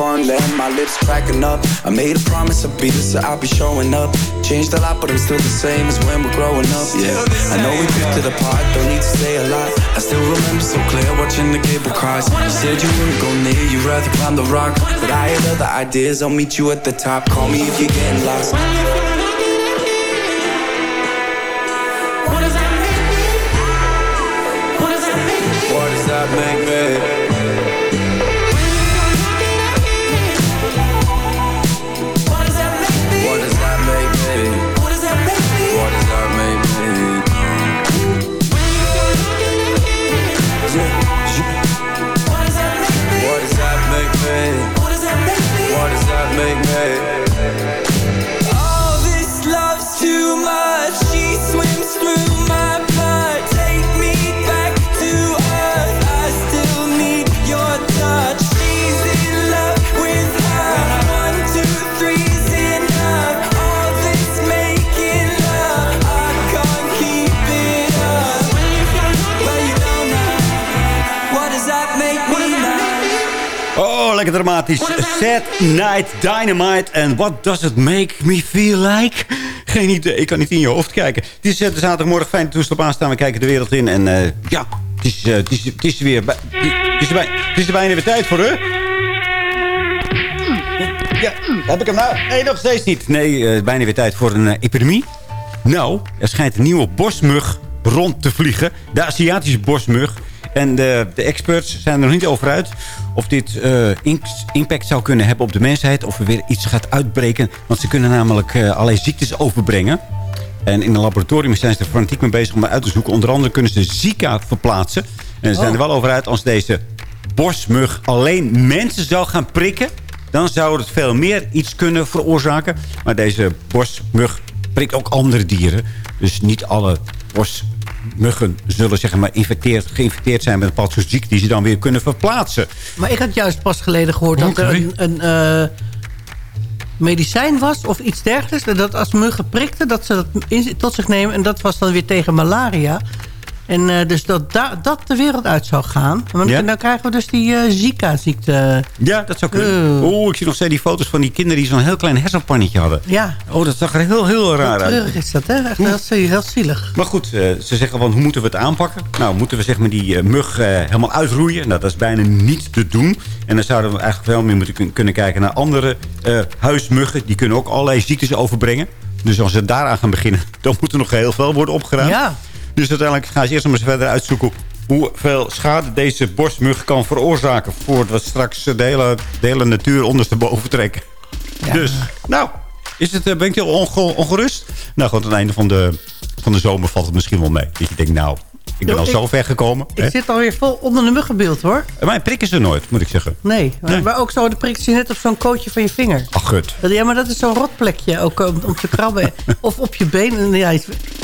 the my lips cracking up. I made a promise I'll be this, so I'll be showing up. Changed a lot, but I'm still the same as when we're growing up. Yeah, I know we drifted apart, don't need to say a lot. I still remember so clear watching the cable cars. You said you wouldn't go near, you'd rather climb the rock. But I had other ideas, I'll meet you at the top. Call me if you're getting lost. What does that make me? What does that mean? What does that make me? Lekker dramatisch. Sad Night Dynamite. En what does it make me feel like? Geen idee, ik kan niet in je hoofd kijken. Het is eh, zaterdagmorgen, fijn toestel op aanstaan. We kijken de wereld in. En eh, ja, het is, eh, het, is, het is weer... Het is, er is er bijna weer tijd voor, hè? Ja, heb ik hem nou? Nee, nog steeds niet. Nee, bijna weer tijd voor een epidemie. Nou, er schijnt een nieuwe bosmug rond te vliegen. De Aziatische bosmug. En de, de experts zijn er nog niet over uit of dit eh, impact zou kunnen hebben op de mensheid. Of er weer iets gaat uitbreken. Want ze kunnen namelijk eh, allerlei ziektes overbrengen. En in een laboratorium zijn ze er fanatiek mee bezig om uit te zoeken. Onder andere kunnen ze Zika verplaatsen. En ze zijn er wel over uit als deze bosmug alleen mensen zou gaan prikken... dan zou het veel meer iets kunnen veroorzaken. Maar deze bosmug prikt ook andere dieren. Dus niet alle bosmuggen zullen zeg maar, infecteerd, geïnfecteerd zijn met een bepaald soort ziekte... die ze dan weer kunnen verplaatsen. Maar ik had juist pas geleden gehoord dat er een, een eh, medicijn was of iets dergelijks. Dat als muggen prikten, dat ze dat tot zich nemen. En dat was dan weer tegen malaria. En eh, dus dat da- dat de wereld uit zou gaan. Want Ja? dan krijgen we dus die eh, Zika-ziekte. Ja, dat zou kunnen. Eh. Oeh, ik zie nog steeds die foto's van die kinderen... die zo'n heel klein hersenpannetje hadden. Ja, Oh, dat zag er heel, heel raar uit. treurig is dat, hè? Echt heel, zielig- heel zielig. Maar goed, eh, ze zeggen van hoe moeten we het aanpakken? Nou, moeten we zeg maar die mug helemaal uitroeien? Nou, dat is bijna niet te doen. En dan zouden we eigenlijk wel meer moeten kun- kunnen kijken naar andere huismuggen. Die kunnen ook allerlei ziektes overbrengen. Dus als we daaraan gaan beginnen, <laughs> dan moet er nog heel veel worden opgeruimd. Ja. Dus uiteindelijk gaan ze eerst nog eens verder uitzoeken hoeveel schade deze borstmug kan veroorzaken... voordat we straks de hele, de hele natuur ondersteboven trekken. Dus, nou, is het, eh, ben ik heel onge- ongerust? Nou goed, aan het einde van de, van de zomer valt het misschien wel mee. Dat je denkt, nou, ik ben al ik- zo ver gekomen. hè? Ik zit alweer vol onder de muggenbeeld, hoor. Maar prikken ze nooit, moet ik zeggen. Nee, maar, Nee. maar ook zo, de prikt je net op zo'n kootje van je vinger. Ach, gut. Ja, maar dat is zo'n rotplekje ook om, om te krabben. <laughs> of op je been. En, ja,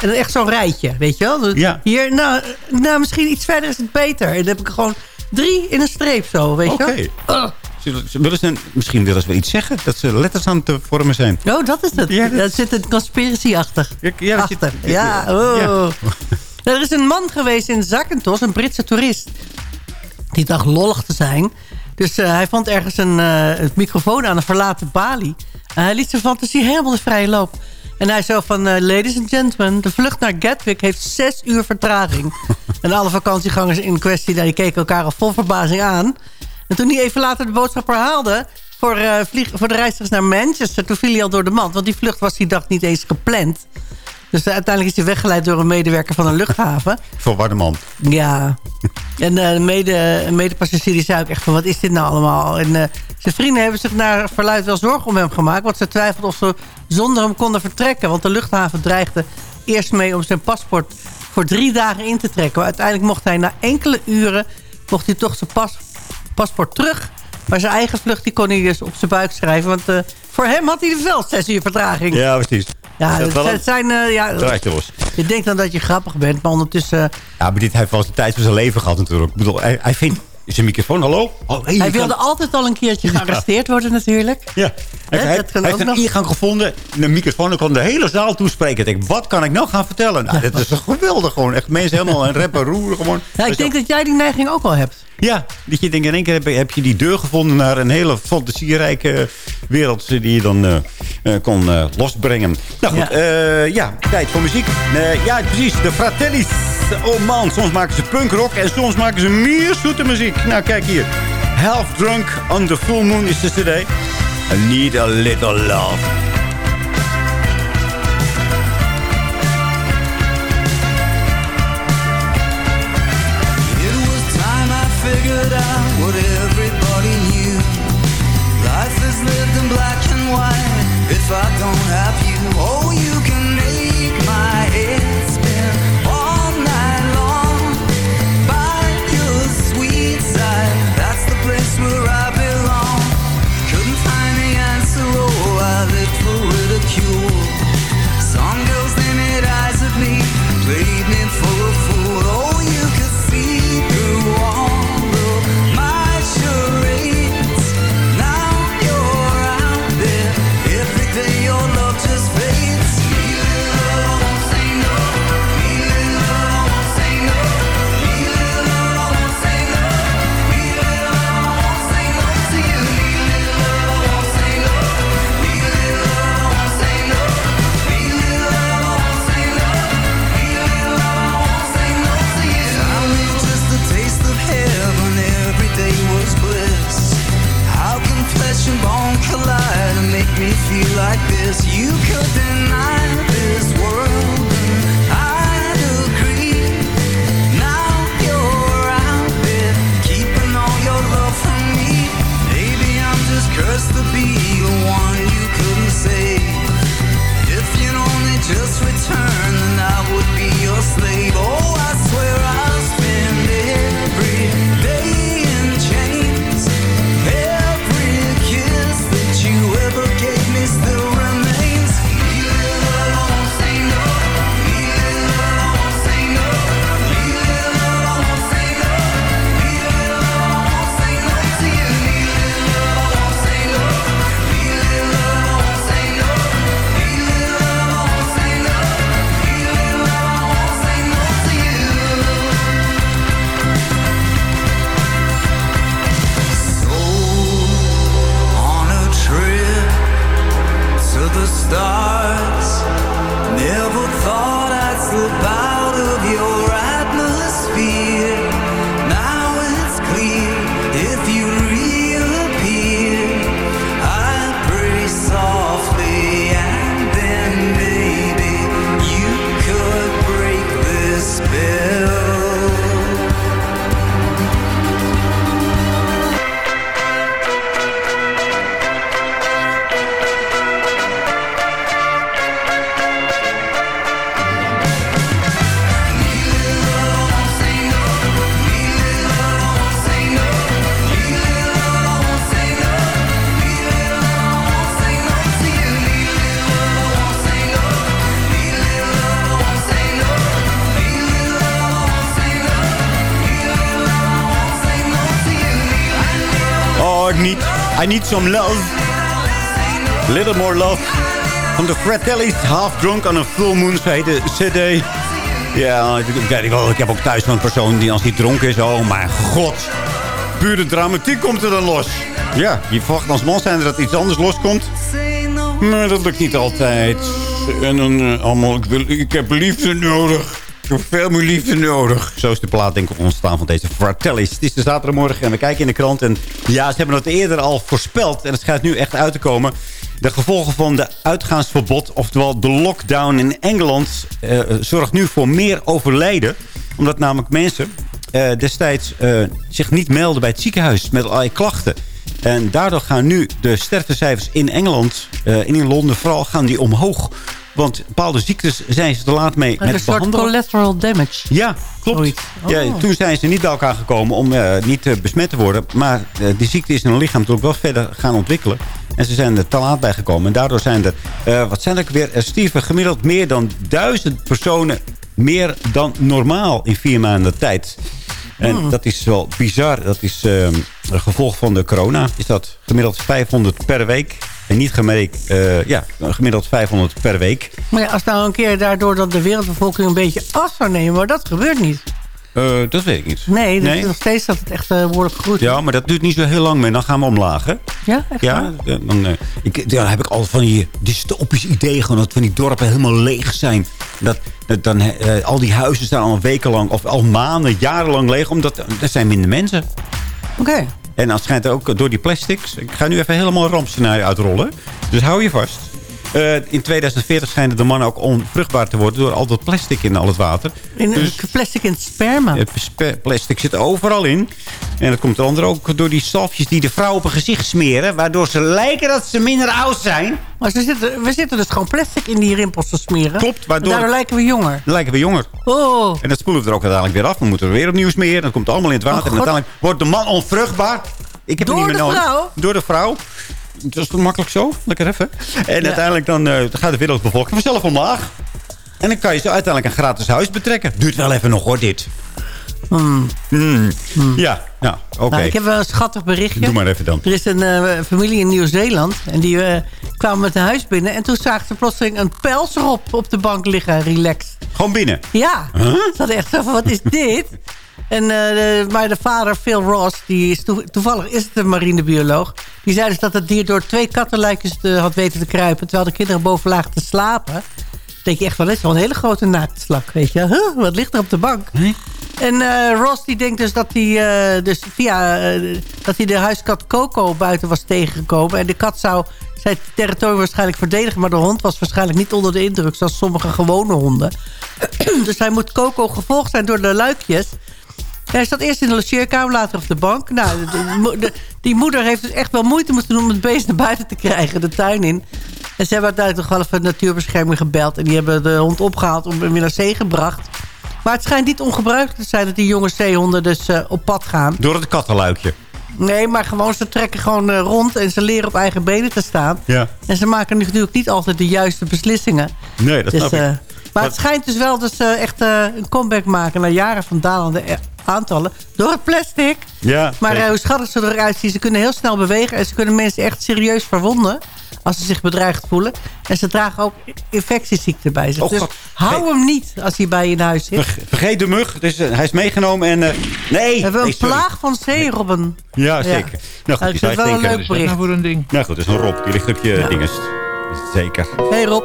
en echt zo'n rijtje, weet je wel? Dus Ja. Hier, nou, nou, misschien iets verder is het beter. En dan heb ik er gewoon drie in een streep zo, weet Oké. je wel? Ze- willen ze, misschien willen ze wel iets zeggen. Dat ze letters aan het vormen zijn. Oh, dat is het. Ja, dat- Daar zit een conspiracy achter. Ja, achter. ja, ja. Oh. Er is een man geweest in Zakynthos, een Britse toerist. Die dacht lollig te zijn. Dus eh, hij vond ergens een, eh, een microfoon aan een verlaten balie. En hij liet zijn fantasie helemaal de vrije loop. En hij zei van, eh, ladies and gentlemen... de vlucht naar Gatwick heeft zes uur vertraging. <laughs> en alle vakantiegangers in kwestie... nou, die keken elkaar al vol verbazing aan. En toen hij even later de boodschap herhaalde... Voor, vlieg, voor de reizigers naar Manchester... toen viel hij al door de mand. Want die vlucht was die dag niet eens gepland. Dus uiteindelijk is hij weggeleid door een medewerker van een luchthaven. Verwarde man. Ja. En eh, de mede, een medepassagier die zei ook echt van... wat is dit nou allemaal? En eh, zijn vrienden hebben zich naar verluid wel zorgen om hem gemaakt... want ze twijfelden of ze zonder hem konden vertrekken. Want de luchthaven dreigde eerst mee om zijn paspoort... voor drie dagen in te trekken. Maar uiteindelijk mocht hij na enkele uren... mocht hij toch zijn pas, paspoort terug... Maar zijn eigen vlucht die kon hij dus op zijn buik schrijven. Want eh, voor hem had hij wel zes uur vertraging. Ja, precies. Ja, dat het, zijn... eh, ja, je denkt dan dat je grappig bent, maar ondertussen... Ja, maar dit heeft wel eens de tijd van zijn leven gehad natuurlijk. Ik bedoel, hij, hij vindt... Is een microfoon, hallo? Oh, hey, hij wilde kan- altijd al een keertje gearresteerd worden natuurlijk. Ja. Hij, Hè, hij- dat kan hij heeft een nog. ingang gevonden. Een microfoon. Ik kon de hele zaal toespreken. Ik denk, wat kan ik nou gaan vertellen? Nou, dit is geweldig gewoon. Echt mensen helemaal een rappen roeren gewoon. Ja, ik denk dat jij die neiging ook wel hebt. Ja, dat je denkt in één keer heb, je- heb je die deur gevonden naar een hele fantasierijke wereld die je dan eh, eh, kon eh, losbrengen. Nou goed, Ja. ja. ja, tijd voor muziek. Ja, precies, de Fratellis. Oh man, soms maken ze punkrock en soms maken ze meer zoete muziek. Nou, kijk hier. Half Drunk on the Full Moon is de cd. I need a little love. If I don't have you, you could deny Little more love. Van de Fratellis, Half Drunk on a Full Moon, heet de cd. Ja, ik, ik, wel, ik heb ook thuis een persoon die als hij dronken is... Oh mijn god. Pure dramatiek komt er dan los. Ja, je verwacht als man zijn dat iets anders loskomt. Maar dat lukt niet altijd. En dan eh, allemaal, ik, wil, ik heb liefde nodig. Ik heb veel meer liefde nodig. Zo is de plaat denk ik ontstaan van deze Fratellis. Het is de zaterdagmorgen en we kijken in de krant. En ja, ze hebben het eerder al voorspeld. En het schijnt nu echt uit te komen. De gevolgen van de uitgaansverbod, oftewel de lockdown in Engeland... eh, zorgt nu voor meer overlijden. Omdat namelijk mensen eh, destijds eh, zich niet melden bij het ziekenhuis met allerlei klachten. En daardoor gaan nu de sterftecijfers in Engeland, eh, in Londen vooral, gaan die omhoog. Want bepaalde ziektes zijn ze te laat mee Een met soort behandelen. collateral damage. Ja, klopt. Oh. Ja, toen zijn ze niet bij elkaar gekomen om eh, niet eh, besmet te worden. Maar eh, die ziekte is in hun lichaam natuurlijk wel verder gaan ontwikkelen. En ze zijn er te laat bij gekomen. En daardoor zijn er, wat zijn er weer, uh, Steven, gemiddeld meer dan duizend personen meer dan normaal in vier maanden tijd. En Hmm. dat is wel bizar. Dat is eh, een gevolg van de corona. Is dat gemiddeld 500 per week. En niet gemerk, eh, ja, gemiddeld 500 per week. Maar ja, als nou een keer daardoor dat de wereldbevolking een beetje af zou nemen... maar dat gebeurt niet. Eh, dat weet ik niet. Nee, dat Nee? is nog steeds dat het echt uh, behoorlijk goed Ja, maar dat duurt niet zo heel lang meer. Dan gaan we omlaag, hè? Ja, echt Ja, waar? dan, eh, ik, dan heb ik altijd van die dystopisch idee... Gewoon dat van die dorpen helemaal leeg zijn. Dat, dat dan, eh, al die huizen staan al wekenlang... of al maanden, jarenlang leeg... omdat er zijn minder mensen. Oké. En dan schijnt ook door die plastics... Ik ga nu even helemaal rampscenario uitrollen. Dus hou je vast. Eh, in 2040 schijnen de mannen ook onvruchtbaar te worden... door al dat plastic in al het water. In, Dus- plastic in het sperma. het plastic zit overal in. En dat komt onder andere ook door die salfjes die de vrouw op een gezicht smeren. Waardoor ze lijken dat ze minder oud zijn. Maar ze zitten, we zitten dus gewoon plastic in die rimpels te smeren. Klopt, waardoor- Daardoor lijken we jonger. Lijken we jonger. Oh. En dat spoelen we er ook uiteindelijk weer af. We moeten er weer opnieuw smeren. Dat komt allemaal in het water. Oh, en uiteindelijk wordt de man onvruchtbaar. Ik heb Door het niet meer de nodig. vrouw? Door de vrouw. Dat is toch makkelijk zo? Lekker even. En uiteindelijk dan, eh, gaat de wereldbevolking vanzelf omlaag. En dan kan je zo uiteindelijk een gratis huis betrekken. Duurt wel even nog hoor, dit. Hmm. Hmm. Ja, ja oké. Nou, ik heb wel een schattig berichtje. Doe maar even dan. Er is een eh, familie in Nieuw-Zeeland. En die eh, kwamen met een huis binnen. En toen zagen ze plotseling een pijlsrop op de bank liggen. Relaxed. Gewoon binnen. Ja. Huh? Ze hadden echt zo van, wat is dit? En, eh, de, maar de vader, Phil Ross, die is toe- toevallig is het een marinebioloog. Die zei dus dat het dier door twee kattenluikjes te- had weten te kruipen... terwijl de kinderen boven lagen te slapen. Dan denk je echt dit is wel een hele grote naaktslak, weet je. Huh, wat ligt er op de bank? En eh, Ross die denkt dus dat hij eh, dus via dat hij de huiskat Coco buiten was tegengekomen. En de kat zou zijn territorium waarschijnlijk verdedigen. Maar de hond was waarschijnlijk niet onder de indruk. Zoals sommige gewone honden. <clears throat> dus hij moet Coco gevolgd zijn door de luikjes. Hij zat eerst in de logeerkamer, later op de bank. Nou, de- de die moeder heeft dus echt wel moeite moeten doen om het beest naar buiten te krijgen, de tuin in. En ze hebben uiteindelijk toch wel even natuurbescherming gebeld. En die hebben de hond opgehaald om hem weer naar zee gebracht. Maar het schijnt niet ongebruikelijk te zijn dat die jonge zeehonden dus eh, op pad gaan. Door het kattenluikje. Nee, maar gewoon, ze trekken gewoon eh, rond en ze leren op eigen benen te staan. Ja. En ze maken natuurlijk niet altijd de juiste beslissingen. Nee, dat Dus, snap ik. eh, maar het schijnt dus wel dat ze echt eh, een comeback maken... na jaren van dalende eh, aantallen. Door het plastic. Ja, Maar eh, hoe schattig ze eruit zien. Ze kunnen heel snel bewegen. En ze kunnen mensen echt serieus verwonden. Als ze zich bedreigd voelen. En ze dragen ook infectieziekten bij zich. Oh, dus God. hou hem niet als hij bij je in huis zit. Verge- Vergeet de mug. Dus, hij is meegenomen en... eh, nee! We hebben nee, een plaag van zeerobben. Ja, zeker. Nou goed, vind het wel een leuk bericht. voor een ding. Nou goed, dat is een Rob. Die ligt op je dinges. Zeker. Hey Rob.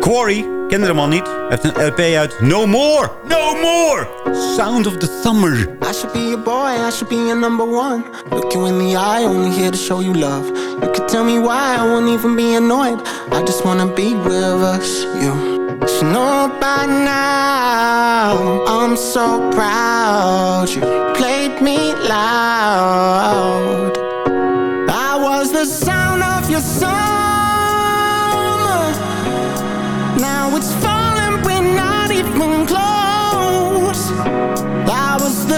Quarry, kende hem al niet. Heeft een LP uit No More! No More! Sound of the Summer. I should be your boy, I should be your number one. Look you in the eye, only here to show you love. You could tell me why, I won't even be annoyed. I just wanna be with us, you. Should know by now, I'm so proud. You played me loud. I was the sound of your summer.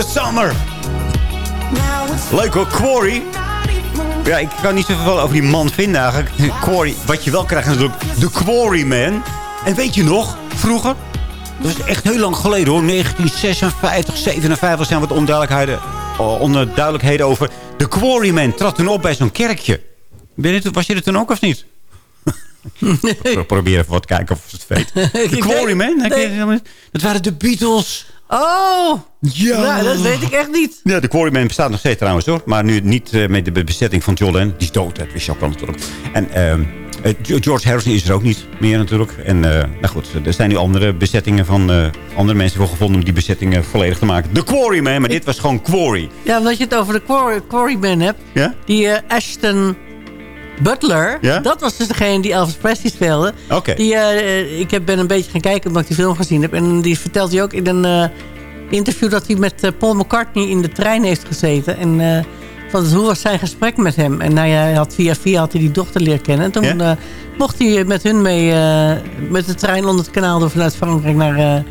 the Summer. Leuk hoor, Quarry. Ja, ik kan niet zoveel over die man vinden eigenlijk. Quarry, wat je wel krijgt is natuurlijk de Quarryman. En weet je nog, vroeger... Dat is echt heel lang geleden hoor. 1956, 57 zijn wat onduidelijkheden, oh, onduidelijkheden over. De Quarryman trad toen op bij zo'n kerkje. Ben je, was je er toen ook of niet? Ik probeer even wat kijken of het weet. <laughs> De Quarryman? niet? Dat waren de Beatles. Oh! Ja. Nou, dat weet ik echt niet. Ja, de Quarryman bestaat nog steeds trouwens hoor. Maar nu niet eh, met de bezetting van John Lennon. Die is dood, dat wist je ook al natuurlijk. En ehm, eh, George Harrison is er ook niet meer natuurlijk. En eh, nou goed, er zijn nu andere bezettingen van eh, andere mensen voor gevonden... om die bezettingen volledig te maken. De Quarryman, maar dit was gewoon Quarry. Ja, omdat je het over de Quarry, Quarryman hebt. Ja? Die eh, Ashton Butler. Ja? Dat was dus degene die Elvis Presley speelde. Oké. Die, eh, ik heb, ben een beetje gaan kijken omdat ik die film gezien heb. En die vertelt hij ook in een eh, interview dat hij met eh, Paul McCartney in de trein heeft gezeten. En van, hoe was zijn gesprek met hem? En nou ja, hij had via via had hij die dochter leren kennen. En toen mocht hij met hun mee met de trein onder het kanaal door vanuit Frankrijk naar,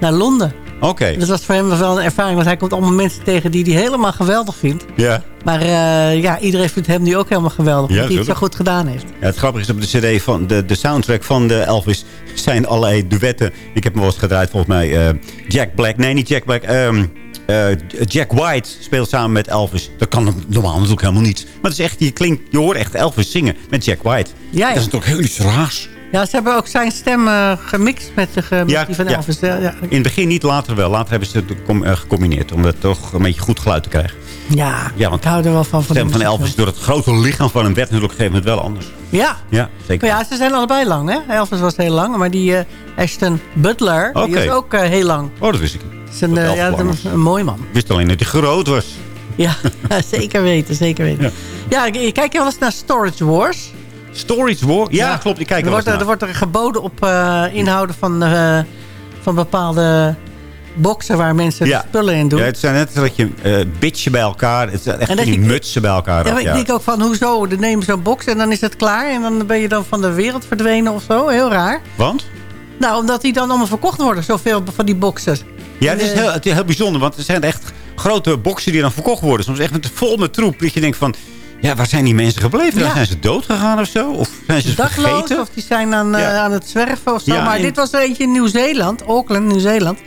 naar Londen. Oké. Dat was voor hem wel een ervaring. Want hij komt allemaal mensen tegen die hij helemaal geweldig vindt. Ja. Maar eh, ja, iedereen vindt hem nu ook helemaal geweldig. Ja, omdat hij het zo goed gedaan heeft. Ja, het grappige is op de cd van de, de soundtrack van de Elvis zijn allerlei duetten. Ik heb hem wel eens gedraaid volgens mij. eh, Jack Black. Nee, niet Jack Black. ehm, eh, Jack White speelt samen met Elvis. Dat kan normaal natuurlijk helemaal niet. Maar het is echt, je, klinkt, je hoort echt Elvis zingen met Jack White. Ja, ja. Dat is natuurlijk heel iets raars. Ja, ze hebben ook zijn stem eh, gemixt met, de, ge- met Ja, die van. Elvis. Ja, ja. In het begin niet, later wel. Later hebben ze het eh, gecombineerd. Om het toch een beetje goed geluid te krijgen. Ja, Ja, want ik hou er wel van. de van stem die van Elvis door het grote lichaam van hem werd natuurlijk op een gegeven moment wel anders. Ja, Ja, zeker. maar ja, ze zijn allebei lang, hè? Elvis was heel lang, maar die eh, Ashton Butler, die is ook heel lang. Oh, dat wist ik. Het is een, Dat ja, was. een mooi man. Ik wist alleen dat hij groot was. Ja, <laughs> zeker weten, zeker weten. Ja, kijk je wel eens naar Storage Wars? Storage War? Ja, klopt. Ik kijk er wordt, er, er wordt er geboden op eh, inhouden van, eh, van bepaalde boxen waar mensen Ja. spullen in doen. Ja, het zijn net dat je eh bitchen bij elkaar. Het zijn echt die mutsen bij elkaar. Ja, ik denk ook van, hoezo? Dan neem je zo'n box en dan is het klaar. En dan ben je dan van de wereld verdwenen of zo. Heel raar. Want? Nou, omdat die dan allemaal verkocht worden. Zoveel van die boxen. Ja, het is, heel, het is heel bijzonder. Want er zijn echt grote boxen die dan verkocht worden. Soms echt met, vol met troep. Dat je denkt van... Ja, waar zijn die mensen gebleven? Ja. Zijn ze dood gegaan of zo? Of zijn ze dakloos vergeten? of die zijn aan, eh, aan het zwerven of zo. Ja, maar en- dit was er eentje in Nieuw-Zeeland. Auckland, Nieuw-Zeeland.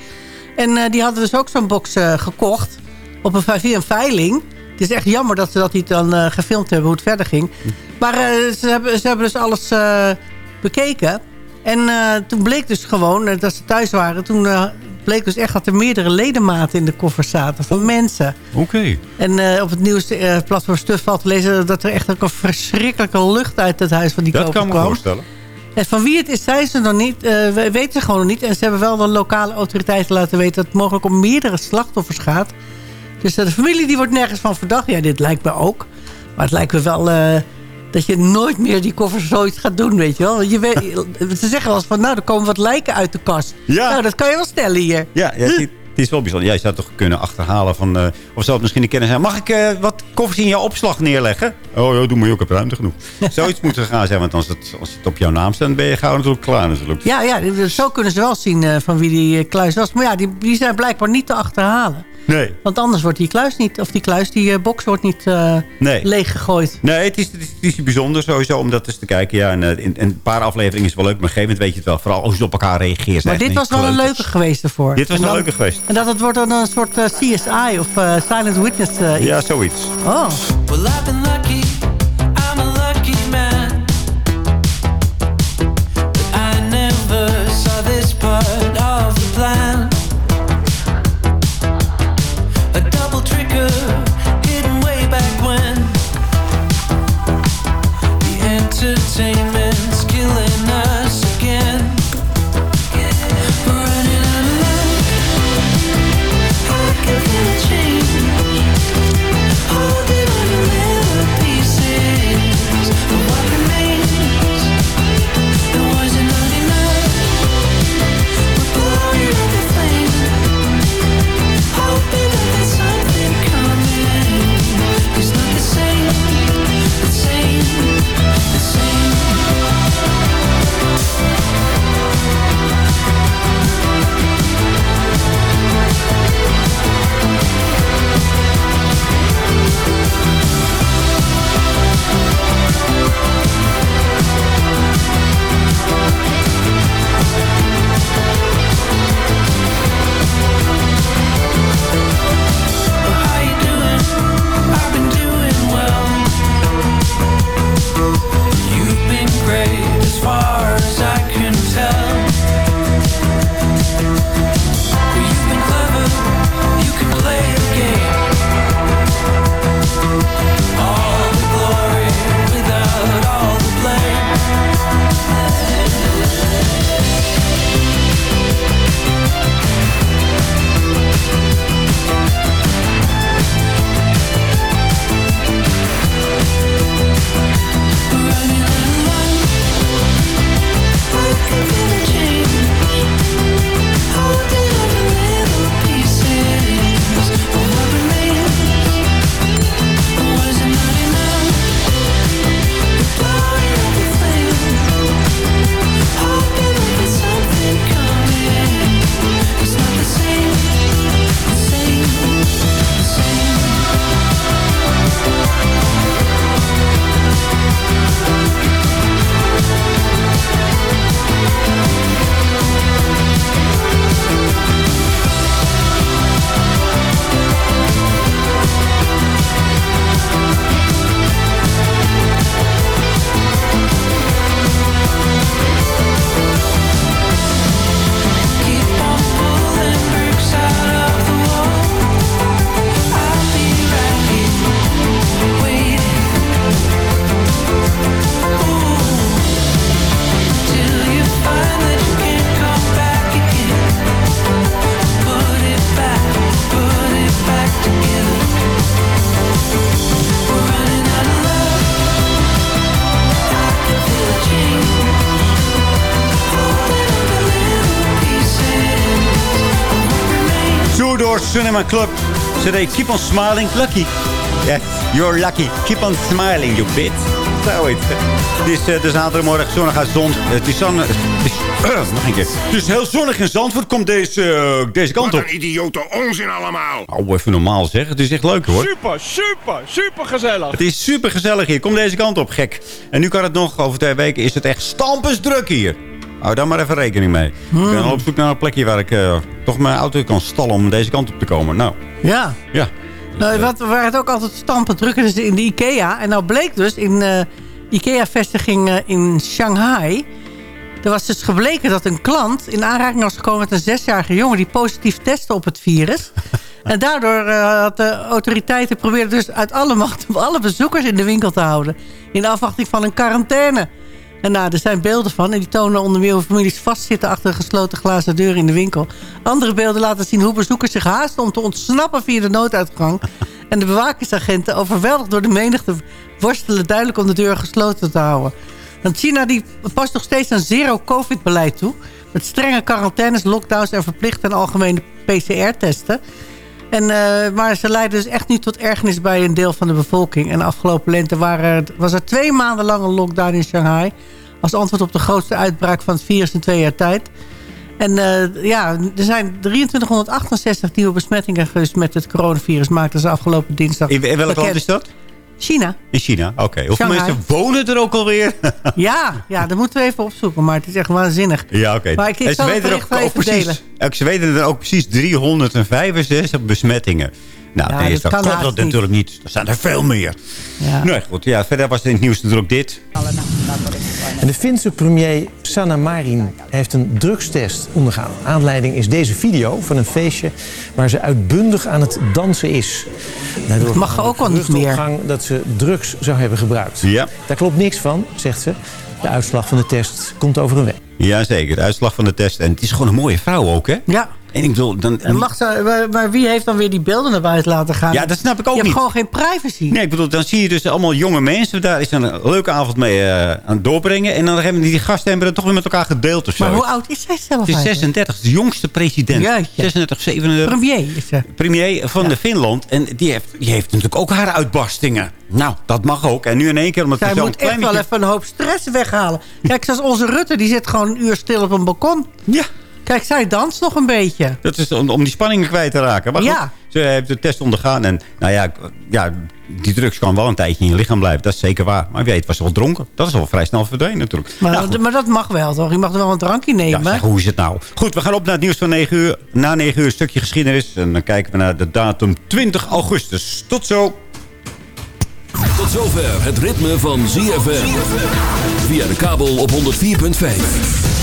En eh, die hadden dus ook zo'n box eh, gekocht. Op een, via een veiling. Het is echt jammer dat ze dat niet dan eh, gefilmd hebben hoe het verder ging. Maar eh, ze, hebben, ze hebben dus alles eh, bekeken. En eh, toen bleek dus gewoon dat ze thuis waren. Toen eh, bleek dus echt dat er meerdere ledematen in de koffers zaten. Van mensen. Oké. En eh, op het nieuws eh, platform Stuf valt te lezen... dat er echt ook een verschrikkelijke lucht uit het huis van die Dat koper kan me kwam. voorstellen. En van wie het is, zijn ze nog niet. we weten ze gewoon nog niet. En ze hebben wel de lokale autoriteiten laten weten... dat het mogelijk om meerdere slachtoffers gaat. Dus de familie die wordt nergens van verdacht. Ja, dit lijkt me ook. Maar het lijkt me wel... dat je nooit meer die koffers zoiets gaat doen, weet je wel. Je weet, ze zeggen wel eens van, nou, er komen wat lijken uit de kast. Ja. Nou, dat kan je wel stellen hier. Ja, ja het, is wel bijzonder. Jij zou het toch kunnen achterhalen van... eh, of zou het misschien een kennis zijn... Mag ik eh, wat koffers in jouw opslag neerleggen? Oh ja, doe maar. Ik heb ruimte genoeg. <laughs> Zoiets moet er gaan zijn. Want als het, als het op jouw naam staat... dan ben je gauw natuurlijk klaar natuurlijk. Ja, ja, zo kunnen ze wel zien eh, van wie die kluis was. Maar ja, die, die zijn blijkbaar niet te achterhalen. Nee. Want anders wordt die kluis niet, of die kluis, die eh, box wordt niet eh Nee. leeggegooid. Nee, het is, het, is, het is bijzonder sowieso om dat eens te kijken. Ja, en, eh, een paar afleveringen is wel leuk. Maar op een gegeven moment weet je het wel. Vooral als je op elkaar reageert. Maar dit was wel een leuke geweest ervoor. Dit was En een leuke geweest. En dat het wordt dan een soort CSI of eh, Silent Witness. iets. Ja, zoiets. Oh. Well, I've been lucky. I'm a lucky man. But I never saw this part of the plan. Sun in my club. Ze deed Keep on smiling, lucky. Ja, you're lucky. Keep on smiling, you bitch. Zoiets. Het is uh, de zaterdagmorgen zonnig uit zon. Het is zon... het is- <clears throat> nog een keer. Het is heel zonnig in Zandvoort. Komt deze, eh, deze kant op. Wat een idiote onzin allemaal. Oh, even normaal zeg. Het is echt leuk hoor. Super, super, super gezellig. Het is super gezellig hier. Kom deze kant op, gek. En nu kan het nog. Over twee weken is het echt stampensdruk hier. Hou daar maar even rekening mee. Ik ben al op zoek naar een plekje waar ik eh, toch mijn auto kan stallen om deze kant op te komen. Nou, Ja. ja. Nou, wat, waar het ook altijd stampen drukken is in de IKEA. En nou bleek dus in eh IKEA-vestiging eh, in Shanghai... Er was dus gebleken dat een klant in aanraking was gekomen met een zesjarige jongen... die positief testte op het virus. <laughs> en daardoor uh, had de autoriteiten probeerden dus uit alle macht... om alle bezoekers in de winkel te houden. In afwachting van een quarantaine. En nou, er zijn beelden van. En die tonen onder meer hoe families vastzitten... achter een gesloten glazen deur in de winkel. Andere beelden laten zien hoe bezoekers zich haasten... om te ontsnappen via de nooduitgang. <laughs> En de bewakingsagenten, overweldigd door de menigte... worstelen duidelijk om de deur gesloten te houden. Want China die past nog steeds een zero-covid-beleid toe. Met strenge quarantaines, lockdowns en verplichte en algemene PCR-testen. En, uh, maar ze leiden dus echt nu tot ergernis bij een deel van de bevolking. En afgelopen lente waren, was er twee maanden lang een lockdown in Shanghai. Als antwoord op de grootste uitbraak van het virus in twee jaar tijd. En uh, ja, er zijn 2368 nieuwe besmettingen geweest met het coronavirus. Maakten ze afgelopen dinsdag. In, in welk land is dat? China. In China, oké. Okay. Hoeveel Shanghai. mensen wonen er ook alweer? <laughs> ja, ja, dat moeten we even opzoeken. Maar het is echt waanzinnig. Ja, oké. Maar ik, ik en zal ze het weten er ook, even precies, Ze weten er ook precies 365 besmettingen. Nou, Ja, nee, dat klopt dat natuurlijk niet. Er zijn er veel meer. Ja. Nee, goed. Ja, verder was in het nieuws natuurlijk dit. En de Finse premier Sanna Marin heeft een drugstest ondergaan. Aanleiding is deze video van een feestje waar ze uitbundig aan het dansen is. Daardoor mag ook al niet meer. gang dat ze drugs zou hebben gebruikt. Ja. Daar klopt niks van, zegt ze. De uitslag van de test komt over een week. Jazeker, de uitslag van de test. En het is gewoon een mooie vrouw ook, hè? Ja. En ik bedoel, dan... En mag ze, maar, wie heeft dan weer die beelden naar buiten laten gaan? Ja, dat snap ik ook Je niet. hebt gewoon geen privacy. Nee, ik bedoel, dan zie je dus allemaal jonge mensen. Daar is een leuke avond mee eh, aan het doorbrengen. En dan hebben die gasten hebben het toch weer met elkaar gedeeld of zo. Maar hoe oud is zij zelf Het is eigenlijk? 36, de jongste president. Jeetje. 36, 37. Premier is ze. Premier van de Finland. En die heeft, die heeft natuurlijk ook haar uitbarstingen. Nou, dat mag ook. En nu in één keer, omdat Zij moet echt wel even een hoop stress weghalen. Kijk, zoals onze Rutte, die zit gewoon een uur stil op een balkon. Ja. Kijk, zij danst nog een beetje. Dat is om, om die spanningen kwijt te raken. Maar goed, Ja. ze heeft de test ondergaan. En nou ja, ja, die drugs kan wel een tijdje in je lichaam blijven. Dat is zeker waar. Maar wie weet was ze wel dronken. Dat is wel vrij snel verdwenen natuurlijk. Maar, Nou, maar dat mag wel, toch? Je mag er wel een drankje Ja, nemen. zeg, hoe is het nou? Goed, we gaan op naar het nieuws van 9 uur. Na 9 uur een stukje geschiedenis. En dan kijken we naar de datum 20 augustus. Tot zo. Tot zover het ritme van ZFM. Via de kabel op 104.5.